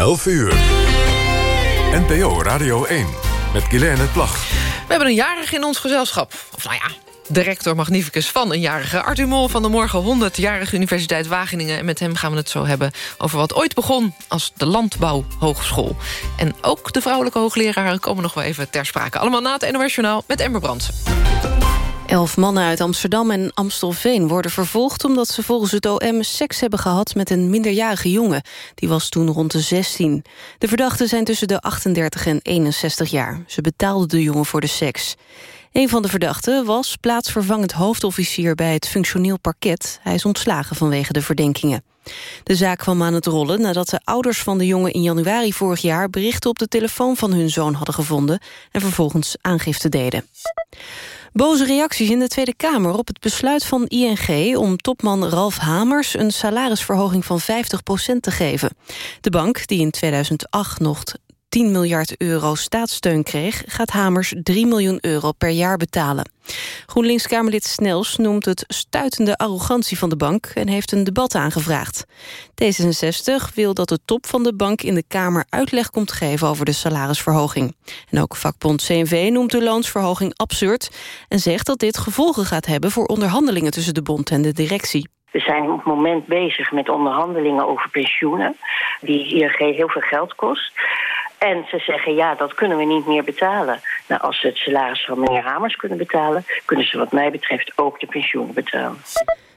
11 uur. NPO Radio 1 met Guilaine Plag. We hebben een jarige in ons gezelschap. Of nou ja, de rector magnificus van een jarige. Arthur Mol van de morgen 100-jarige Universiteit Wageningen. En met hem gaan we het zo hebben over wat ooit begon als de Landbouwhogeschool. En ook de vrouwelijke hoogleraren komen nog wel even ter sprake. Allemaal na het Journaal met Ember Brandsen. Elf mannen uit Amsterdam en Amstelveen worden vervolgd... omdat ze volgens het OM seks hebben gehad met een minderjarige jongen. Die was toen rond de 16. De verdachten zijn tussen de 38 en 61 jaar. Ze betaalden de jongen voor de seks. Een van de verdachten was plaatsvervangend hoofdofficier... bij het functioneel parket. Hij is ontslagen vanwege de verdenkingen. De zaak kwam aan het rollen nadat de ouders van de jongen in januari vorig jaar... berichten op de telefoon van hun zoon hadden gevonden... en vervolgens aangifte deden. Boze reacties in de Tweede Kamer op het besluit van ING... om topman Ralf Hamers een salarisverhoging van 50% te geven. De bank, die in 2008 nog 10 miljard euro staatssteun kreeg... gaat Hamers 3 miljoen euro per jaar betalen. GroenLinks-Kamerlid Snels noemt het stuitende arrogantie van de bank... en heeft een debat aangevraagd. D66 wil dat de top van de bank in de Kamer uitleg komt geven... over de salarisverhoging. En ook vakbond CNV noemt de loonsverhoging absurd... en zegt dat dit gevolgen gaat hebben voor onderhandelingen tussen de bond en de directie. We zijn op het moment bezig met onderhandelingen over pensioenen... die ING heel veel geld kost. En ze zeggen, ja, dat kunnen we niet meer betalen. Nou, als ze het salaris van meneer Hamers kunnen betalen... kunnen ze wat mij betreft ook de pensioenen betalen.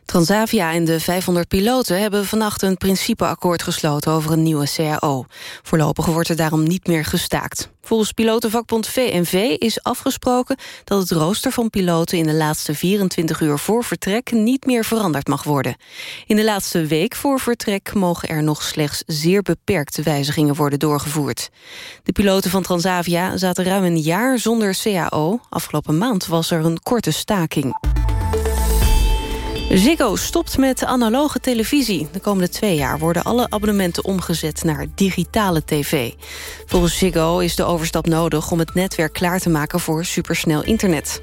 Transavia en de 500 piloten hebben vannacht een principeakkoord gesloten over een nieuwe CAO. Voorlopig wordt er daarom niet meer gestaakt. Volgens pilotenvakbond VNV is afgesproken dat het rooster van piloten in de laatste 24 uur voor vertrek niet meer veranderd mag worden. In de laatste week voor vertrek mogen er nog slechts zeer beperkte wijzigingen worden doorgevoerd. De piloten van Transavia zaten ruim een jaar zonder CAO. Afgelopen maand was er een korte staking. Ziggo stopt met analoge televisie. De komende twee jaar worden alle abonnementen omgezet naar digitale tv. Volgens Ziggo is de overstap nodig om het netwerk klaar te maken voor supersnel internet.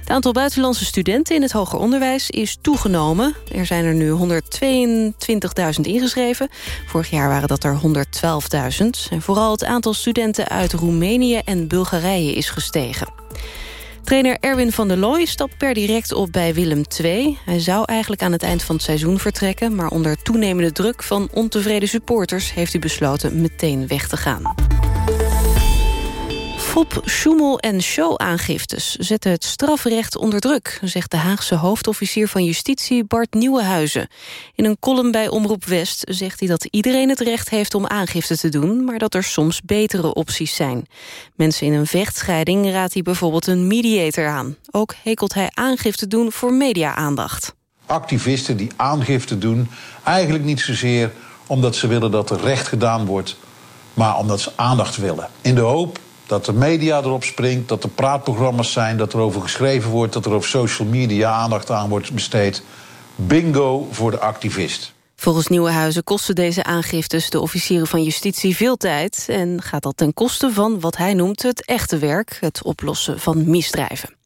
Het aantal buitenlandse studenten in het hoger onderwijs is toegenomen. Er zijn er nu 122.000 ingeschreven. Vorig jaar waren dat er 112.000. En vooral het aantal studenten uit Roemenië en Bulgarije is gestegen. Trainer Erwin van der Looy stapt per direct op bij Willem II. Hij zou eigenlijk aan het eind van het seizoen vertrekken... maar onder toenemende druk van ontevreden supporters... heeft hij besloten meteen weg te gaan. Fop, Schummel en show-aangiftes zetten het strafrecht onder druk... zegt de Haagse hoofdofficier van Justitie Bart Nieuwenhuizen. In een column bij Omroep West zegt hij dat iedereen het recht heeft om aangifte te doen... maar dat er soms betere opties zijn. Mensen in een vechtscheiding raadt hij bijvoorbeeld een mediator aan. Ook hekelt hij aangifte doen voor media-aandacht. Activisten die aangifte doen, eigenlijk niet zozeer omdat ze willen dat er recht gedaan wordt... maar omdat ze aandacht willen. In de hoop dat de media erop springt, dat er praatprogramma's zijn... dat er over geschreven wordt, dat er op social media aandacht aan wordt besteed. Bingo voor de activist. Volgens Nieuwenhuizen kosten deze aangiftes de officieren van justitie veel tijd... en gaat dat ten koste van wat hij noemt het echte werk... het oplossen van misdrijven.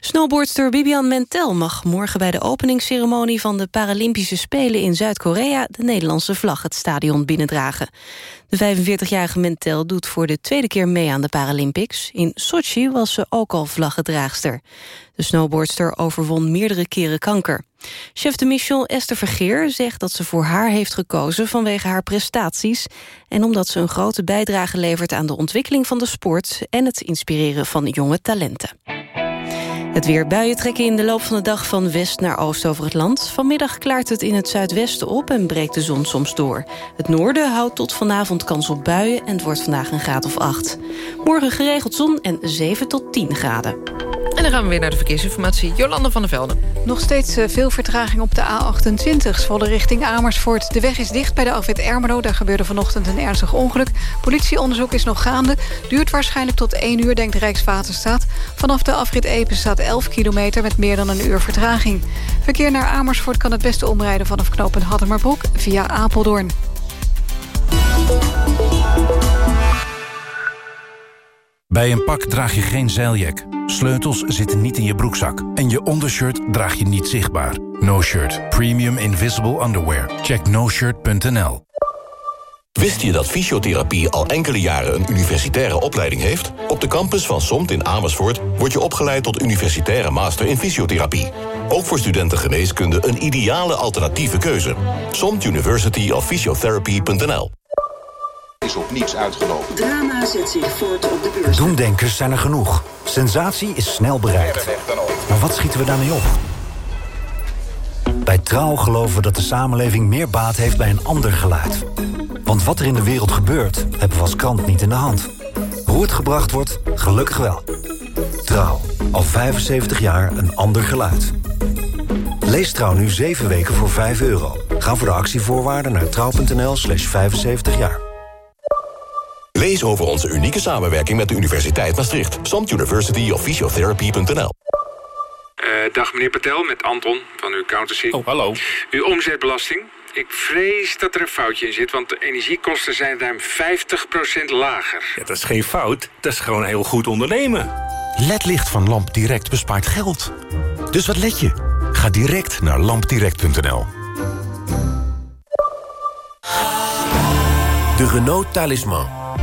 Snowboardster Bibian Mentel mag morgen bij de openingsceremonie van de Paralympische Spelen in Zuid-Korea de Nederlandse vlag het stadion binnendragen. De 45-jarige Mentel doet voor de tweede keer mee aan de Paralympics. In Sochi was ze ook al vlaggedraagster. De snowboardster overwon meerdere keren kanker. Chef de mission Esther Vergeer zegt dat ze voor haar heeft gekozen vanwege haar prestaties en omdat ze een grote bijdrage levert aan de ontwikkeling van de sport en het inspireren van jonge talenten. Het weer buien trekken in de loop van de dag van west naar oost over het land. Vanmiddag klaart het in het zuidwesten op en breekt de zon soms door. Het noorden houdt tot vanavond kans op buien en het wordt vandaag een graad of 8. Morgen geregeld zon en 7 tot 10 graden. En dan gaan we weer naar de verkeersinformatie. Jolande van der Velden. Nog steeds eh, veel vertraging op de A28, volle richting Amersfoort. De weg is dicht bij de afwit Ermelo. Daar gebeurde vanochtend een ernstig ongeluk. Politieonderzoek is nog gaande. Duurt waarschijnlijk tot 1 uur, denkt Rijkswaterstaat. Vanaf de afrit Epen staat 11 kilometer met meer dan een uur vertraging. Verkeer naar Amersfoort kan het beste omrijden vanaf knooppunt Haddemerbroek via Apeldoorn. Bij een pak draag je geen zeiljak. Sleutels zitten niet in je broekzak. En je ondershirt draag je niet zichtbaar. No Shirt. Premium Invisible Underwear. Check noshirt.nl Wist je dat fysiotherapie al enkele jaren een universitaire opleiding heeft? Op de campus van SOMT in Amersfoort word je opgeleid tot universitaire master in fysiotherapie. Ook voor studenten geneeskunde een ideale alternatieve keuze. SOMT University of Physiotherapy.nl Is op niets uitgelopen. Drama zet zich voort op de beurs. Doemdenkers zijn er genoeg. Sensatie is snel bereikt. Maar wat schieten we daarmee op? Bij Trouw geloven we dat de samenleving meer baat heeft bij een ander geluid. Want wat er in de wereld gebeurt, hebben we als krant niet in de hand. Hoe het gebracht wordt, gelukkig wel. Trouw, al 75 jaar een ander geluid. Lees Trouw nu 7 weken voor 5 euro. Ga voor de actievoorwaarden naar trouw.nl slash 75 jaar. Lees over onze unieke samenwerking met de Universiteit Maastricht. SOMT University of Physiotherapy.nl Uh, dag meneer Patel, met Anton van uw accountancy. Oh, hallo. Uw omzetbelasting. Ik vrees dat er een foutje in zit, want de energiekosten zijn ruim 50% lager. Ja, dat is geen fout, dat is gewoon heel goed ondernemen. LED-licht van LampDirect bespaart geld. Dus wat let je? Ga direct naar lampdirect.nl. De Renault Talisman.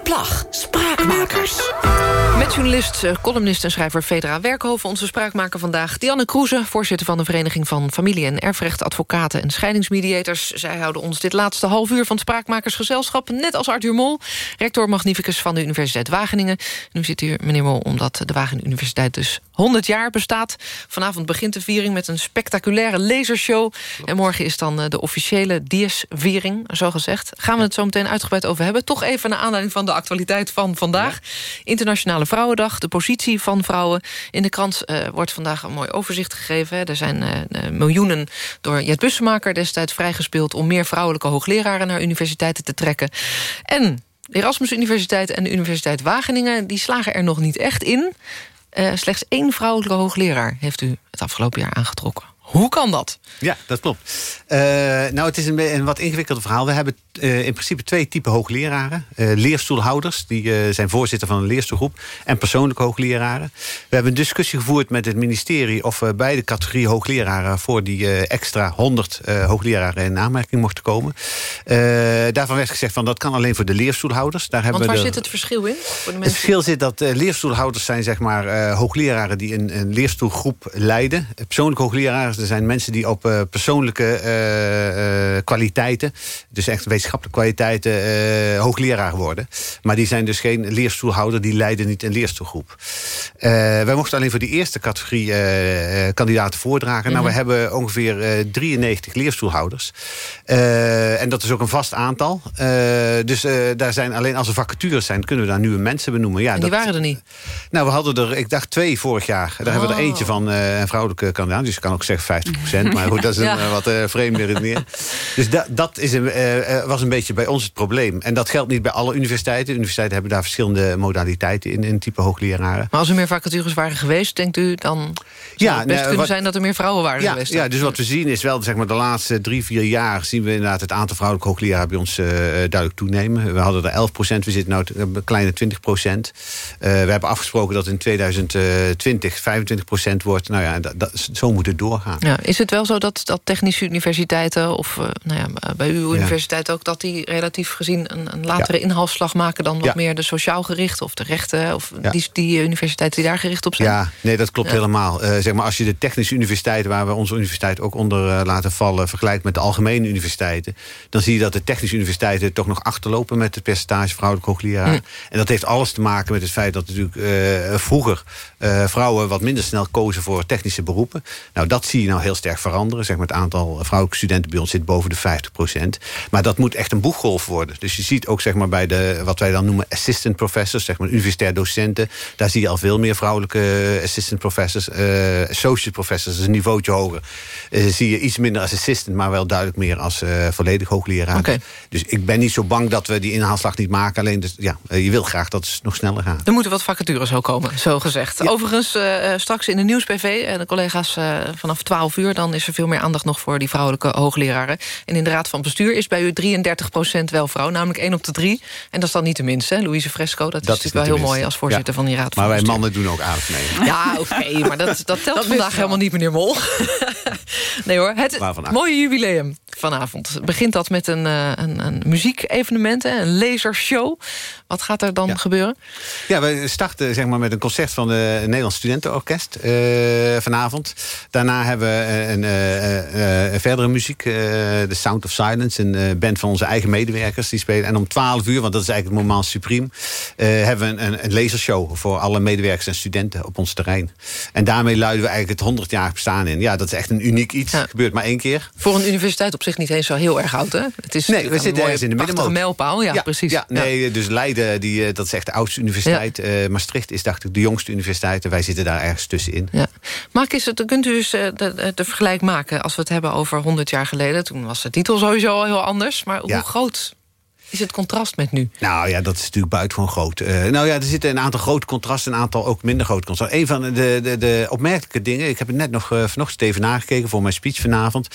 Plag, Spraakmakers. Met journalist, eh, columnist en schrijver Fedra Werkhoven... onze spraakmaker vandaag, Dianne Kroeze... voorzitter van de Vereniging van Familie- en Erfrechtadvocaten... en scheidingsmediators. Zij houden ons dit laatste half uur van het Spraakmakersgezelschap... net als Arthur Mol, rector magnificus van de Universiteit Wageningen. Nu zit hier meneer Mol omdat de Wageningen Universiteit dus 100 jaar bestaat. Vanavond begint de viering met een spectaculaire lasershow. En morgen is dan eh, de officiële Dies-viering, zo gezegd. Gaan we het zo meteen uitgebreid over hebben. Toch even naar aanleiding van de actualiteit van vandaag. Internationale Vrouwendag, de positie van vrouwen. In de krant uh, wordt vandaag een mooi overzicht gegeven. Hè. Er zijn uh, miljoenen door Jet Bussemaker destijds vrijgespeeld... om meer vrouwelijke hoogleraren naar universiteiten te trekken. En de Erasmus Universiteit en de Universiteit Wageningen... die slagen er nog niet echt in. Uh, slechts één vrouwelijke hoogleraar heeft u het afgelopen jaar aangetrokken. Hoe kan dat? Ja, dat klopt. Uh, nou, het is een, een, wat ingewikkelder verhaal. We hebben uh, in principe twee typen hoogleraren. Uh, leerstoelhouders, die zijn voorzitter van een leerstoelgroep. En persoonlijke hoogleraren. We hebben een discussie gevoerd met het ministerie... of we beide categorieën hoogleraren... voor die extra 100 hoogleraren in aanmerking mochten komen. daarvan werd gezegd van dat kan alleen voor de leerstoelhouders. Daar Want hebben waar we zit het verschil in? Voor de het verschil zit dat leerstoelhouders zijn zeg maar, hoogleraren... die een, een leerstoelgroep leiden. Persoonlijke hoogleraren er zijn mensen die op persoonlijke kwaliteiten... dus echt kwaliteiten hoogleraar worden. Maar die zijn dus geen leerstoelhouder, die leiden niet een leerstoelgroep. wij mochten alleen voor die eerste categorie kandidaten voordragen. Mm -hmm. Nou, we hebben ongeveer 93 leerstoelhouders. en dat is ook een vast aantal. dus daar zijn alleen als er vacatures zijn... kunnen we daar nieuwe mensen benoemen. Ja, en die dat, waren er niet? Nou, we hadden er, ik dacht twee vorig jaar. Daar oh. hebben we er eentje van, een vrouwelijke kandidaat. Dus ik kan ook zeggen 50% Maar goed, dat is een ja. wat uh, vreemde redenering. Dus da, dat is een, uh, was een beetje bij ons het probleem. En dat geldt niet bij alle universiteiten. Universiteiten hebben daar verschillende modaliteiten in, in type hoogleraren. Maar als er meer vacatures waren geweest, denkt u dan... zou ja, het best kunnen wat, zijn dat er meer vrouwen waren ja, geweest? Ja, dus wat we zien is wel, zeg maar, de laatste drie, vier jaar... zien we inderdaad het aantal vrouwelijke hoogleraren bij ons uh, duidelijk toenemen. We hadden er 11 procent, we zitten nu een kleine 20 procent. we hebben afgesproken dat in 2020 25 procent wordt. Nou ja, dat, dat, zo moet het doorgaan. Ja, is het wel zo dat, dat technische universiteiten... of uh, nou ja, bij uw universiteit ook... ook dat die relatief gezien... een, een latere inhaalslag maken dan wat Ja. meer de sociaal gericht... of de rechten, of Ja. die, die universiteiten die daar gericht op zijn. Ja, nee, dat klopt Ja. helemaal. Eh, zeg maar, als je de technische universiteiten, waar we onze universiteit ook onder eh, laten vallen, vergelijkt met de algemene universiteiten, dan zie je dat de technische universiteiten toch nog achterlopen met het percentage vrouwelijke hoogleraar. Hm. En dat heeft alles te maken met het feit dat natuurlijk eh, vroeger vrouwen wat minder snel kozen voor technische beroepen. Nou, dat zie je nou heel sterk veranderen. Zeg maar, het aantal vrouwelijke studenten bij ons zit boven de 50 procent. Maar dat moet echt een boeggolf worden. Dus je ziet ook zeg maar, bij de, wat wij dan noemen assistant professors, zeg maar universitair docenten, daar zie je al veel meer vrouwelijke assistant professors. eh associate professors, dus een niveautje hoger. Eh, zie je iets minder als assistant, maar wel duidelijk meer als eh, volledig hoogleraar. Dus ik ben niet zo bang dat we die inhaalslag niet maken. Alleen, dus, ja, eh, je wil graag dat het nog sneller gaat. Er moeten wat vacatures ook komen, zo gezegd. Overigens, eh, eh, straks in de Nieuws-PV, eh, de collega's eh, vanaf 12 uur... dan is er veel meer aandacht nog voor die vrouwelijke hoogleraren. En in de Raad van Bestuur is bij u 33 wel vrouw, namelijk 1 op de 3. En dat is dan niet de minste, hè? Louise Fresco. Dat, is natuurlijk wel heel mooi als voorzitter van die Raad van Maar wij mannen doen ook aardig mee. Ja, oké, maar dat, dat telt vandaag helemaal niet, meneer Mol. nee hoor, het mooie jubileum vanavond. Begint dat met een, eh, een, een muziekevenement, een lasershow. Wat gaat er dan gebeuren? Ja, we starten zeg maar, met een concert van het Nederlands Studentenorkest eh, vanavond. Daarna hebben we een, eh, eh, verdere muziek, eh The Sound of Silence. Een eh, band van onze eigen medewerkers die spelen. En om 12 uur, want dat is eigenlijk het moment supreme... eh, hebben we een, een, een lasershow voor alle medewerkers en studenten op ons terrein. En daarmee luiden we eigenlijk het 100-jarig bestaan in. Ja, dat is echt een uniek iets. gebeurt maar één keer. Voor een universiteit op zich niet eens zo heel erg oud, hè? Het is Nee, we een zitten ergens in de middenmoot. mijlpaal, ja, precies. Ja, nee, dus Leiden, die, eh, dat is echt de oudste universiteit. Eh, Maastricht is dacht ik de jongste universiteit. En wij zitten daar ergens tussenin. Ja. Maak eens, het- kunt u eens de, de, de vergelijk maken... als we het hebben over 100 jaar geleden. Toen was de titel sowieso al heel anders. Maar. Hoe groot is het contrast met nu? Nou ja, dat is natuurlijk buitengewoon groot. Eh, nou ja, er zitten een aantal grote contrasten, een aantal ook minder grote contrasten. Een van de, de, de opmerkelijke dingen, ik heb het net nog uh, vanochtend even nagekeken voor mijn speech vanavond,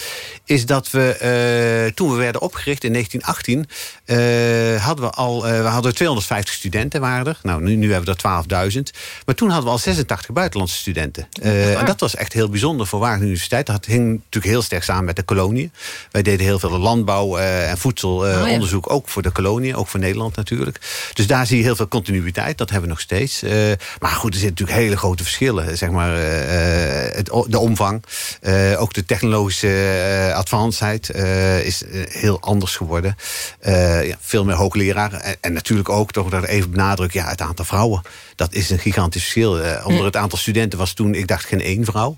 is dat we uh, toen we werden opgericht in 1918, uh, hadden we al we hadden 250 studenten waren er. Nou, nu, nu hebben we er 12.000. Maar toen hadden we al 86 buitenlandse studenten. en dat was echt heel bijzonder voor Wageningen Universiteit. Dat hing natuurlijk heel sterk samen met de koloniën. Wij deden heel veel landbouw en voedselonderzoek, oh, ja. ook voor de koloniën, ook voor Nederland natuurlijk. Dus daar zie je heel veel continuïteit, dat hebben we nog steeds. Uh, maar goed, er zitten natuurlijk hele grote verschillen. Zeg maar, uh, het, de omvang, uh, ook de technologische advancedheid is heel anders geworden. ja, veel meer hoogleraren. En, en, natuurlijk ook, toch dat even benadruk, ja, het aantal vrouwen. Dat is een gigantisch verschil. onder het aantal studenten was toen, ik dacht, geen één vrouw.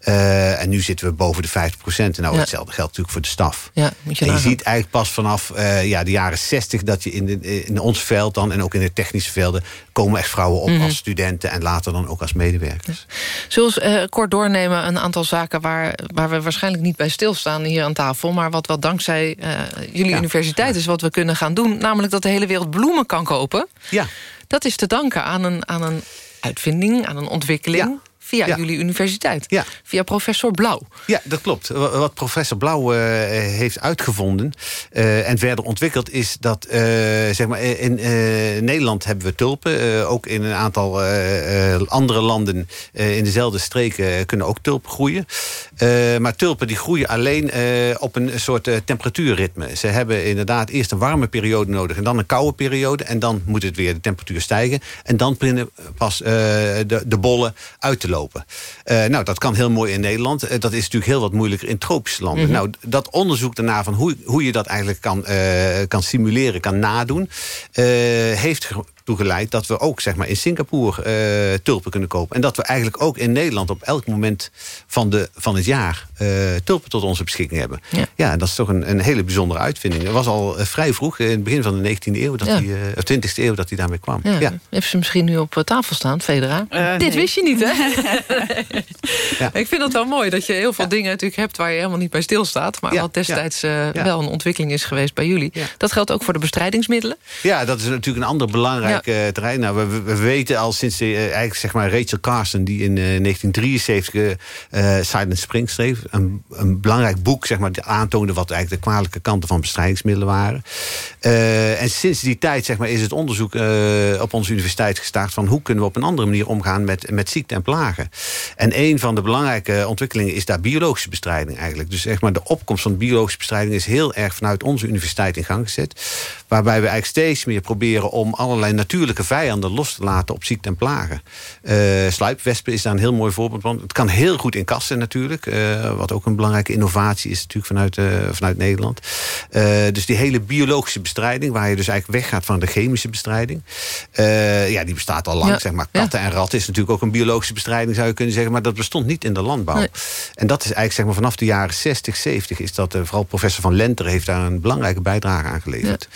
en nu zitten we boven de 50 procent. Nou, ja. hetzelfde geldt natuurlijk voor de staf. Ja, je, je ziet eigenlijk pas vanaf ja, de jaren 60 dat je in, de, in ons veld dan en ook in de technische velden komen echt vrouwen op mm -hmm. als studenten en later dan ook als medewerkers. Zullen we uh, kort doornemen een aantal zaken waar, waar we waarschijnlijk niet bij stilstaan hier aan tafel, maar wat wel dankzij uh, jullie ja. universiteit is wat we kunnen gaan doen, namelijk dat de hele wereld bloemen kan kopen. Ja. Dat is te danken aan een, aan een uitvinding, aan een ontwikkeling. Ja via ja. jullie universiteit. Ja. Via professor Blauw. Ja, dat klopt. Wat professor Blauw uh, heeft uitgevonden uh, en verder ontwikkeld... is dat, uh, zeg maar, in Nederland hebben we tulpen. ook in een aantal andere landen in dezelfde streken kunnen ook tulpen groeien. maar tulpen die groeien alleen op een soort temperatuurritme. Ze hebben inderdaad eerst een warme periode nodig... en dan een koude periode. En dan moet het weer de temperatuur stijgen. En dan beginnen pas de, de bollen uit te lopen. Uh, nou, dat kan heel mooi in Nederland. Uh, dat is natuurlijk heel wat moeilijker in tropische landen. Mm -hmm. Nou, dat onderzoek daarna van hoe, hoe je dat eigenlijk kan, uh, kan simuleren, kan nadoen... heeft toegeleid dat we ook zeg maar, in Singapore uh, tulpen kunnen kopen. En dat we eigenlijk ook in Nederland op elk moment van, de, van het jaar... Uh, tulpen tot onze beschikking hebben. Ja, ja dat is toch een, een hele bijzondere uitvinding. Het was al uh, vrij vroeg, in het begin van de 19e eeuw... Dat ja. die, of 20e eeuw dat hij daarmee kwam. Ja. ja. Heeft ze misschien nu op tafel staan, Federa? Dit nee. wist je niet, hè? ja. Ik vind het wel mooi dat je heel veel dingen natuurlijk hebt... waar je helemaal niet bij stilstaat. Maar wat destijds wel een ontwikkeling is geweest bij jullie. Dat geldt ook voor de bestrijdingsmiddelen? Ja, dat is natuurlijk een ander belangrijk eh, terrein. Nou, we, we weten al sinds eh, eigenlijk zeg maar Rachel Carson... die in eh, 1973 eh, Silent Spring schreef. Een, een belangrijk boek, zeg maar, die aantoonde... wat eigenlijk de kwalijke kanten van bestrijdingsmiddelen waren. En sinds die tijd zeg maar, is het onderzoek op onze universiteit gestart... van hoe kunnen we op een andere manier omgaan met, met ziekte en plagen. En een van de belangrijke ontwikkelingen is daar biologische bestrijding eigenlijk. Dus zeg maar, de opkomst van biologische bestrijding... is heel erg vanuit onze universiteit in gang gezet. Waarbij we eigenlijk steeds meer proberen om allerlei natuurlijke vijanden los te laten op ziekte en plagen. Eh sluipwespen is daar een heel mooi voorbeeld van. Het kan heel goed in kassen natuurlijk. eh, wat ook een belangrijke innovatie is natuurlijk vanuit, eh, vanuit Nederland. Dus die hele biologische bestrijding, waar je dus eigenlijk weggaat van de chemische bestrijding. ja, die bestaat al lang. Ja. Zeg maar. Katten en ratten is natuurlijk ook een biologische bestrijding, zou je kunnen zeggen. Maar dat bestond niet in de landbouw. Nee. En dat is eigenlijk zeg maar, vanaf de jaren 60, 70 is dat. vooral professor van Lenter heeft daar een belangrijke bijdrage aan geleverd.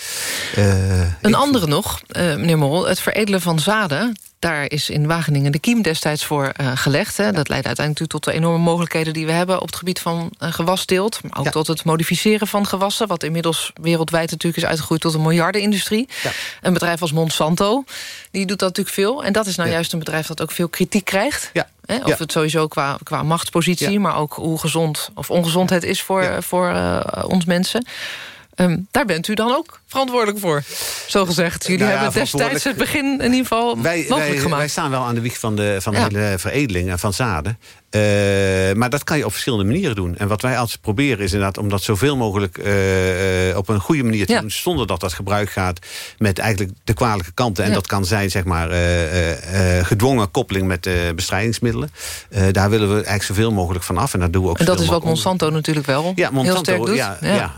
Een andere nog, meneer Het veredelen van zaden... daar is in Wageningen de kiem destijds voor eh, gelegd. Hè. Dat leidt uiteindelijk natuurlijk tot de enorme mogelijkheden... die we hebben op het gebied van uh, gewasteelt. Maar ook Ja. tot het modificeren van gewassen... wat inmiddels wereldwijd natuurlijk is uitgegroeid tot een miljardenindustrie. Een bedrijf als Monsanto, die doet dat natuurlijk veel. En dat is nou Ja. juist een bedrijf dat ook veel kritiek krijgt. Ja. Hè, of Ja. het sowieso qua, qua machtspositie... Ja. maar ook hoe gezond of ongezond het is voor, voor eh, ons mensen... Ehm, daar bent u dan ook verantwoordelijk voor, zo gezegd. Jullie Nou ja, hebben destijds het begin in ieder geval wij, mogelijk wij, gemaakt. wij staan wel aan de wieg van de, van de Ja. hele veredeling en van zaden. Eh, maar dat kan je op verschillende manieren doen. En wat wij altijd proberen is inderdaad om dat zoveel mogelijk eh, eh, op een goede manier te Ja. doen. Zonder dat dat gebruik gaat met eigenlijk de kwalijke kanten. En Ja. dat kan zijn zeg maar gedwongen koppeling met bestrijdingsmiddelen. Daar willen we eigenlijk zoveel mogelijk van af. En dat doen we ook en dat is wat Monsanto natuurlijk wel ja, Monsanto, heel sterk doet. Ja, ja.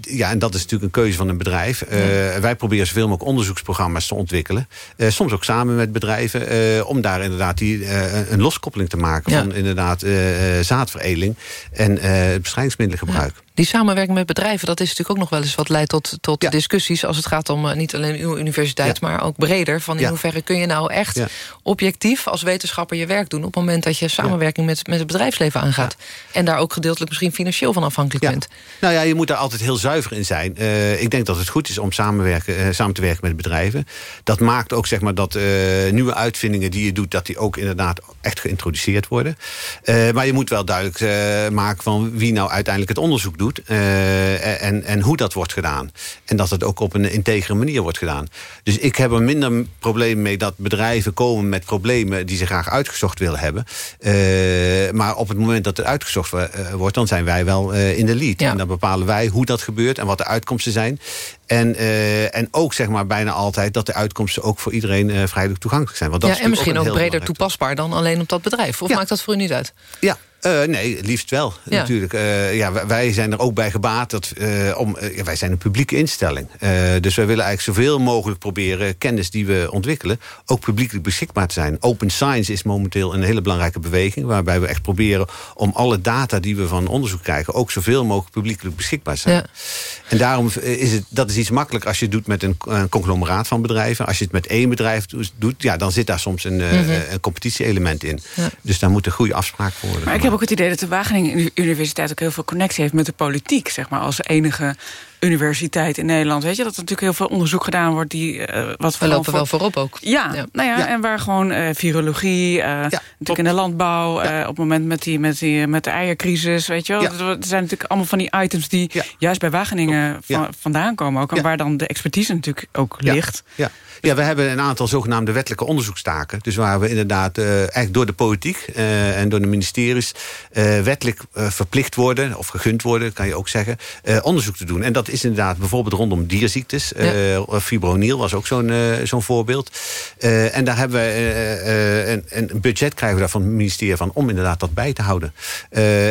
ja, en dat is natuurlijk een keuze van een bedrijf. Wij proberen zoveel mogelijk onderzoeksprogramma's te ontwikkelen. Soms ook samen met bedrijven. om daar inderdaad die, een loskoppeling te maken... Van inderdaad eh, eh, zaadveredeling en eh bestrijdingsmiddelengebruik. Die samenwerking met bedrijven, dat is natuurlijk ook nog wel eens wat leidt tot, tot Ja. discussies... als het gaat om eh, niet alleen uw universiteit, Ja. maar ook breder. Van in Ja. hoeverre kun je nou echt objectief als wetenschapper je werk doen... op het moment dat je samenwerking met, met het bedrijfsleven aangaat. En daar ook gedeeltelijk misschien financieel van afhankelijk bent. Nou ja, je moet daar altijd heel zuiver in zijn. Eh, ik denk dat het goed is om samenwerken, eh, samen te werken met bedrijven. Dat maakt ook zeg maar, dat nieuwe uitvindingen die je doet... dat die ook inderdaad echt geïntroduceerd worden. Maar je moet wel duidelijk maken van wie nou uiteindelijk het onderzoek doet... eh, en, en hoe dat wordt gedaan. En dat het ook op een integere manier wordt gedaan. Dus ik heb er minder probleem mee dat bedrijven komen met problemen... die ze graag uitgezocht willen hebben. Eh, maar op het moment dat het uitgezocht eh, wordt... dan zijn wij wel in de lead. Ja. En dan bepalen wij hoe dat gebeurt en wat de uitkomsten zijn. En, eh, en ook zeg maar bijna altijd dat de uitkomsten ook voor iedereen eh, vrijelijk toegankelijk zijn. Want dat Ja, is en misschien ook, breder toepasbaar dan alleen op dat bedrijf. Of Ja. maakt dat voor u niet uit? Ja, eh, nee, liefst wel, Ja. natuurlijk. Ja, wij- zijn er ook bij gebaat. Dat, om, wij zijn een publieke instelling. Dus wij willen eigenlijk zoveel mogelijk proberen... kennis die we ontwikkelen, ook publiekelijk beschikbaar te zijn. Open science is momenteel een hele belangrijke beweging... waarbij we echt proberen om alle data die we van onderzoek krijgen... ook zoveel mogelijk publiekelijk beschikbaar te zijn. Ja. En daarom is het, dat is iets makkelijk als je het doet met een, een conglomeraat van bedrijven. Als je het met één bedrijf doet, ja, dan zit daar soms een, eh, Mhm. een competitie-element in. Ja. Dus daar moeten goede afspraken voor worden. Maar ik heb ook het idee dat de Wageningen Universiteit ook heel veel connectie heeft met de politiek, zeg maar, als enige universiteit in Nederland. Weet je dat er natuurlijk heel veel onderzoek gedaan wordt die eh, wat We lopen wel voorop ook. Ja, Ja. nou ja, Ja. en waar gewoon eh, virologie, eh, natuurlijk in de landbouw, op het moment met, die, met, die, met de eiercrisis, weet je wel. Er zijn natuurlijk allemaal van die items die juist bij Wageningen van, vandaan komen ook. En waar dan de expertise natuurlijk ook ligt. Ja. Ja, we hebben een aantal zogenaamde wettelijke onderzoekstaken. Dus waar we inderdaad eigenlijk door de politiek eh, en door de ministeries... eh, wettelijk verplicht worden, of gegund worden, kan je ook zeggen... onderzoek te doen. En dat is inderdaad bijvoorbeeld rondom dierziektes. Eh, Fibroniel was ook zo'n zo'n voorbeeld. En daar hebben we een, een budget krijgen we daar van het ministerie van... om inderdaad dat bij te houden.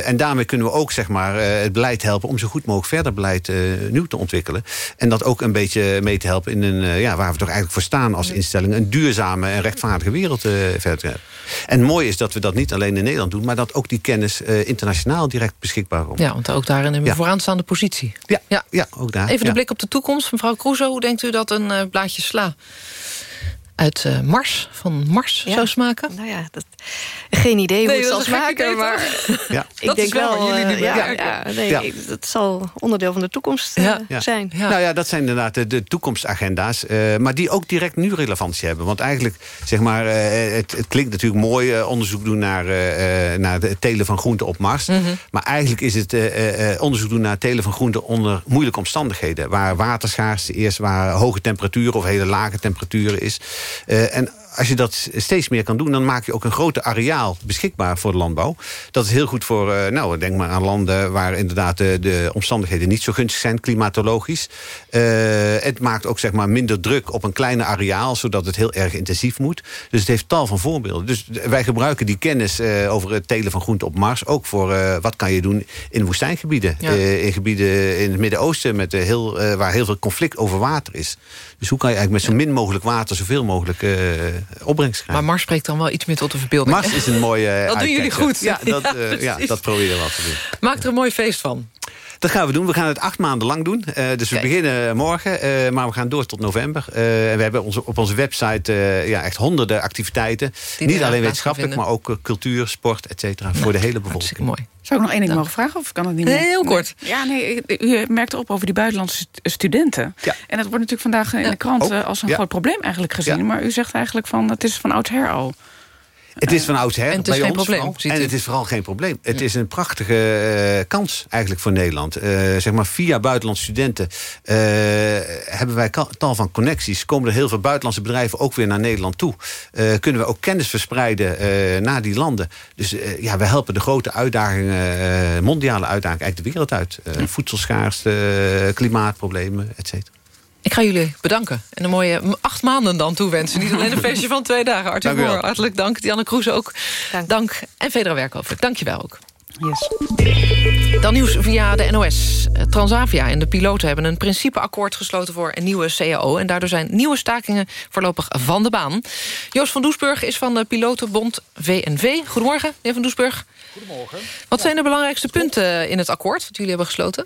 En daarmee kunnen we ook zeg maar, het beleid helpen... om zo goed mogelijk verder beleid nieuw te ontwikkelen. En dat ook een beetje mee te helpen in een... ja, waar we toch eigenlijk voor staan als instelling... een duurzame en rechtvaardige wereld eh, verder te hebben. En mooi is dat we dat niet alleen in Nederland doen... maar dat ook die kennis eh, internationaal direct beschikbaar komt. Ja, want ook daarin hebben we Ja. vooraanstaande positie. Ja, ja. ook daar. Even de ja. blik op de toekomst. Mevrouw Crusoe, hoe denkt u dat een eh, blaadje sla uit eh, Mars, van Mars zou smaken? Nou ja, dat, geen idee hoe het dat zal smaken, idee, maar Ja. ik Dat denk is wel wel, mee ja, ja, nee, Ja. ik- dat zal onderdeel van de toekomst eh, Ja. Ja. zijn. Nou ja, dat zijn inderdaad de, de toekomstagenda's. eh, maar die ook direct nu relevantie hebben. Want eigenlijk, zeg maar, eh, het, het klinkt natuurlijk mooi... eh, onderzoek doen naar, eh, eh, naar de- het telen van groenten op Mars. Mhm. Maar eigenlijk is het eh, eh, eh, onderzoek doen naar het telen van groenten... onder moeilijke omstandigheden. Waar waterschaarste is, waar hoge temperaturen... of hele lage temperaturen is. Eh, en als je dat steeds meer kan doen... dan maak je ook een groter areaal beschikbaar voor de landbouw. Dat is heel goed voor, eh, nou, denk maar aan landen... waar inderdaad de, de omstandigheden niet zo gunstig zijn, klimatologisch. Eh, het maakt ook zeg maar, minder druk op een kleiner areaal... zodat het heel erg intensief moet. Dus het heeft tal van voorbeelden. Dus wij gebruiken die kennis eh, over het telen van groenten op Mars... ook voor wat kan je doen in woestijngebieden. Ja. In gebieden in het Midden-Oosten... met, heel, waar heel veel conflict over water is. Dus hoe kan je eigenlijk met zo min mogelijk water... zoveel mogelijk opbrengst krijgen? Maar Mars spreekt dan wel iets meer tot de verbeelding. Mars is een mooie eh, Dat doen jullie goed. Ja, dat, Ja, eh, ja, dat proberen we wel te doen. Maak er een mooi feest van. Dat gaan we doen. We gaan het acht maanden lang doen. Eh, dus we Kijk. beginnen morgen, eh, maar we gaan door tot november. Eh, en we hebben onze, op onze website eh, ja, echt honderden activiteiten. Die Niet alleen wetenschappelijk, maar ook cultuur, sport, et cetera. voor de hele bevolking. mooi. Zou ik nog één ding mogen vragen of kan het niet Nee, heel kort. Ja, nee, u merkt erop over die buitenlandse stu- studenten. Ja. En dat wordt natuurlijk vandaag in de krant Ook. als een Ja. groot probleem eigenlijk gezien. Ja. Maar u zegt eigenlijk van het is van oudsher al. Het is van oudsher En het is bij geen ons probleem, vooral. En het is vooral geen probleem. Het is een prachtige eh, kans eigenlijk voor Nederland. Eh, zeg maar via buitenlandse studenten eh, hebben wij tal van connecties. Komen er heel veel buitenlandse bedrijven ook weer naar Nederland toe. Kunnen we ook kennis verspreiden naar die landen. Dus ja, we helpen de grote uitdagingen, mondiale uitdagingen, eigenlijk de wereld uit. Voedselschaarste, klimaatproblemen, et cetera. Ik ga jullie bedanken. En een mooie acht maanden dan toewensen. Niet alleen een feestje van twee dagen. Arthur. Moor, hartelijk dank. Dianne Kroes ook. Dank. En Federa Werkhoven, dank je wel ook. Yes. Dan nieuws via de NOS. Eh, Transavia en de piloten hebben een principeakkoord gesloten... voor een nieuwe CAO. En daardoor zijn nieuwe stakingen voorlopig van de baan. Joost van Doesburg is van de pilotenbond VNV. Goedemorgen, meneer van Doesburg. Goedemorgen. Wat zijn de belangrijkste punten in het akkoord... dat jullie hebben gesloten?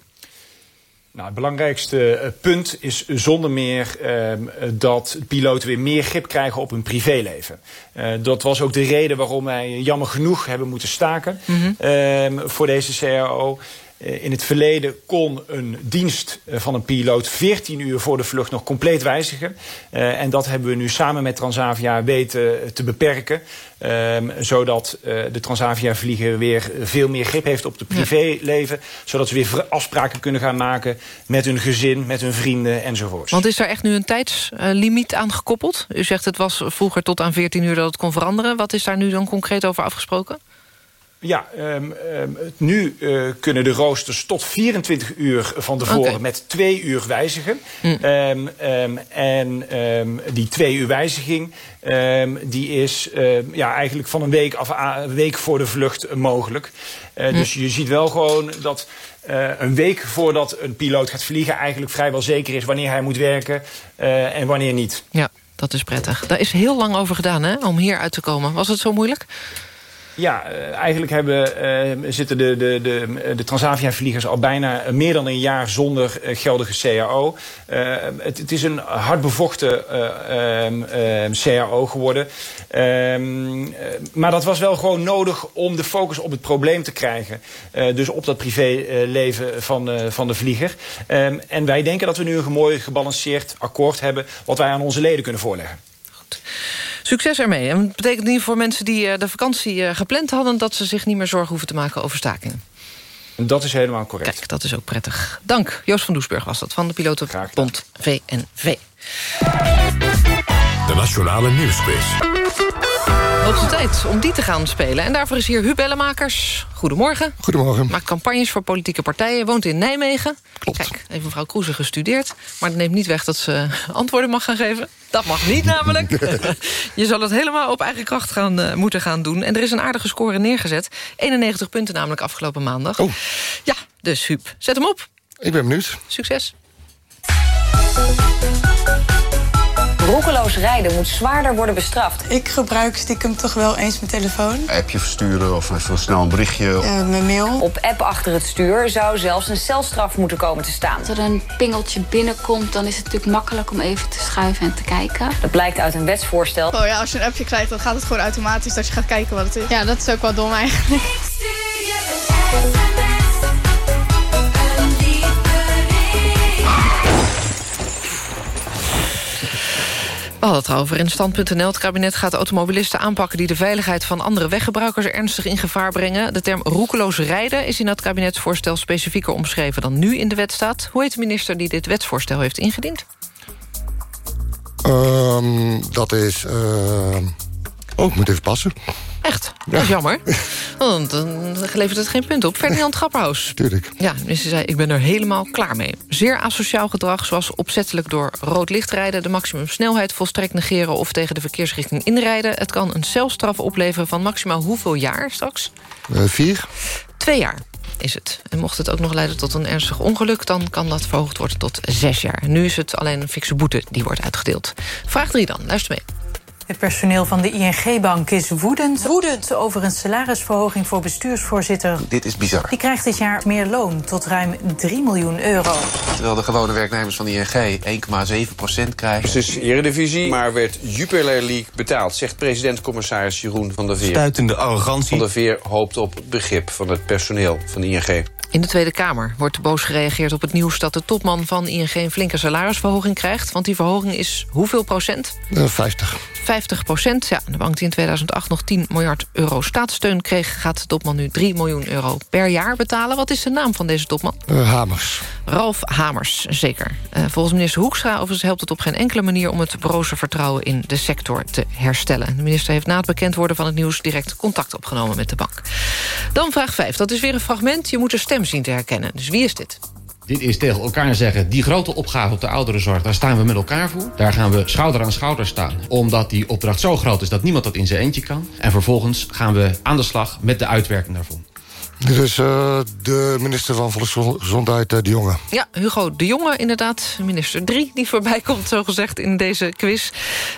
Nou, het belangrijkste eh, punt is zonder meer ehm, dat piloten weer meer grip krijgen op hun privéleven. Eh, dat was ook de reden waarom wij jammer genoeg hebben moeten staken ehm, voor deze CAO. Eh, In het verleden kon een dienst eh, van een piloot 14 uur voor de vlucht nog compleet wijzigen. Eh, en dat hebben we nu samen met Transavia weten te beperken. ehm, zodat de Transavia-vlieger weer veel meer grip heeft op het privéleven. Zodat ze weer afspraken kunnen gaan maken met hun gezin, met hun vrienden enzovoorts. Want is daar echt nu een tijdslimiet aan gekoppeld? U zegt het was vroeger tot aan 14 uur dat het kon veranderen. Wat is daar nu dan concreet over afgesproken? Ja, ehm, ehm, nu eh, kunnen de roosters tot 24 uur van tevoren met twee uur wijzigen. Mm. Ehm, en die twee uur wijziging die is ja, eigenlijk van een week, af, aan- een week voor de vlucht mogelijk. Eh, Mm. Dus je ziet wel gewoon dat eh, een week voordat een piloot gaat vliegen... eigenlijk vrijwel zeker is wanneer hij moet werken en wanneer niet. Ja, dat is prettig. Daar is heel lang over gedaan hè, om hier uit te komen. Was het zo moeilijk? Ja, eh, eigenlijk hebben, eh, zitten de, de, de, de Transavia-vliegers al bijna meer dan een jaar zonder eh, geldige CAO. Het, het is een hard bevochten eh, ehm, ehm, CAO geworden. Ehm, eh, maar dat was wel gewoon nodig om de focus op het probleem te krijgen. Dus op dat privéleven van, van de vlieger. En wij denken dat we nu een mooi gebalanceerd akkoord hebben... wat wij aan onze leden kunnen voorleggen. Succes ermee. En het betekent niet voor mensen die eh, de vakantie eh, gepland hadden... dat ze zich niet meer zorgen hoeven te maken over stakingen. Dat is helemaal correct. Kijk, dat is ook prettig. Dank. Joost van Doesburg was dat, van de Pilotenbond VNV. De Nationale Nieuwsquiz. Hoogste tijd om die te gaan spelen. En daarvoor is hier Huub Ellemakers. Goedemorgen. Goedemorgen. Maakt campagnes voor politieke partijen. Woont in Nijmegen. Klopt. Kijk, heeft mevrouw Kroeze gestudeerd. Maar dat neemt niet weg dat ze antwoorden mag gaan geven. Dat mag niet namelijk. Je zal het helemaal op eigen kracht gaan, eh, moeten gaan doen. En er is een aardige score neergezet. 91 punten namelijk afgelopen maandag. Oh. Ja, dus Huub, zet hem op. Ik ben benieuwd. Succes. Roekeloos rijden moet zwaarder worden bestraft. Ik gebruik stiekem toch wel eens mijn telefoon. Appje versturen of even snel een berichtje. Uh, mijn mail. Op app achter het stuur zou zelfs een celstraf moeten komen te staan. Als er een pingeltje binnenkomt, dan is het natuurlijk makkelijk om even te schuiven en te kijken. Dat blijkt uit een wetsvoorstel. Oh ja, als je een appje krijgt, dan gaat het gewoon automatisch dat je gaat kijken wat het is. Ja, dat is ook wel dom eigenlijk. We hadden het erover in Stand.nl. Het kabinet gaat automobilisten aanpakken... die de veiligheid van andere weggebruikers ernstig in gevaar brengen. De term roekeloos rijden is in dat kabinetsvoorstel... specifieker omschreven dan nu in de wet staat. Hoe heet de minister die dit wetsvoorstel heeft ingediend? Um, dat is... Uh... Oh, ik moet even passen. Echt? Dat is jammer. Want dan levert het geen punt op. Ferdinand Grapperhaus. Tuurlijk. Ja, de minister zei, ik ben er helemaal klaar mee. Zeer asociaal gedrag, zoals opzettelijk door rood licht rijden... de maximumsnelheid volstrekt negeren of tegen de verkeersrichting inrijden. Het kan een celstraf opleveren van maximaal hoeveel jaar straks? Uh, vier. Twee jaar is het. En mocht het ook nog leiden tot een ernstig ongeluk... dan kan dat verhoogd worden tot zes jaar. Nu is het alleen een fikse boete die wordt uitgedeeld. Vraag drie dan, luister mee. Het personeel van de ING-bank is woedend. Woedend over een salarisverhoging voor bestuursvoorzitter. Dit is bizar. Die krijgt dit jaar meer loon, tot ruim 3 miljoen euro. Terwijl de gewone werknemers van de ING 1,7 procent krijgen. Het is Eredivisie, maar werd Jupiler League betaald... zegt president-commissaris Jeroen van der Veer. Stuitende arrogantie. Van der Veer hoopt op begrip van het personeel van de ING. In de Tweede Kamer wordt boos gereageerd op het nieuws... dat de topman van ING een flinke salarisverhoging krijgt. Want die verhoging is hoeveel procent? Uh, 50. 50 procent. Ja, de bank die in 2008 nog 10 miljard euro staatssteun kreeg... gaat de topman nu 3 miljoen euro per jaar betalen. Wat is de naam van deze topman? Uh, Hamers. Ralf Hamers, zeker. Uh, volgens minister Hoekstra overigens helpt het op geen enkele manier... om het broze vertrouwen in de sector te herstellen. De minister heeft na het bekend worden van het nieuws... direct contact opgenomen met de bank. Dan vraag 5. Dat is weer een fragment. Je moet een stem zien te herkennen. Dus wie is dit? Dit is tegen elkaar zeggen, die grote opgave op de ouderenzorg... daar staan we met elkaar voor. Daar gaan we schouder aan schouder staan. Omdat die opdracht zo groot is dat niemand dat in zijn eentje kan. En vervolgens gaan we aan de slag met de uitwerking daarvan. Dit is uh, de minister van Volksgezondheid, uh, De Jonge. Ja, Hugo De Jonge, inderdaad. Minister 3 die voorbij komt, zogezegd, in deze quiz.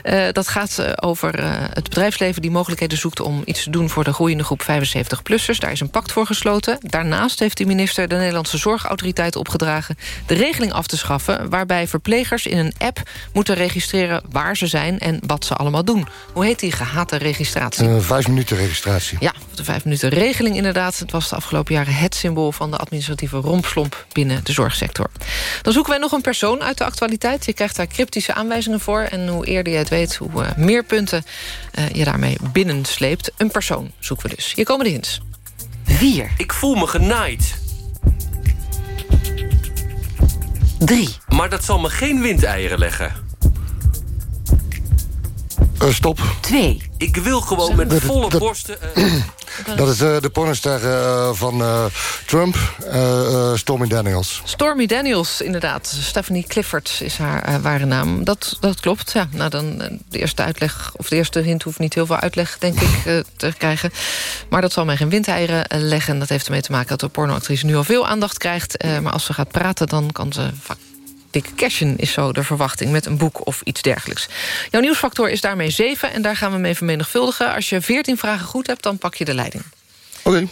Uh, dat gaat over het bedrijfsleven die mogelijkheden zoekt... om iets te doen voor de groeiende groep 75-plussers. Daar is een pact voor gesloten. Daarnaast heeft de minister de Nederlandse Zorgautoriteit opgedragen... de regeling af te schaffen waarbij verplegers in een app moeten registreren... waar ze zijn en wat ze allemaal doen. Hoe heet die gehate registratie? vijf minuten registratie. Ja, de vijf minuten regeling inderdaad. Het was de afgelopen jaren het symbool van de administratieve rompslomp binnen de zorgsector. Dan zoeken wij nog een persoon uit de actualiteit. Je krijgt daar cryptische aanwijzingen voor. En hoe eerder je het weet, hoe uh, meer punten uh, je daarmee binnensleept. Een persoon zoeken we dus. Hier komen de hints. Vier. Ik voel me genaaid. Drie. Maar dat zal me geen windeieren leggen. Uh, stop. Twee. Ik wil gewoon met de, volle de, borsten... Uh... Dat is uh, de pornoster uh, van uh, Trump, Stormy Daniels. Stormy Daniels, inderdaad. Stephanie Clifford is haar ware naam. Dat, dat klopt, ja. Nou, dan, de eerste uitleg, of de eerste hint hoeft niet heel veel uitleg, denk ik, te krijgen. Maar dat zal mij geen windeieren leggen. Dat heeft ermee te maken dat de pornoactrice nu al veel aandacht krijgt. maar als ze gaat praten, dan kan ze vaak Dick Cashen is zo de verwachting met een boek of iets dergelijks. Jouw nieuwsfactor is daarmee 7 en daar gaan we mee vermenigvuldigen. Als je 14 vragen goed hebt, dan pak je de leiding. Oké. Okay.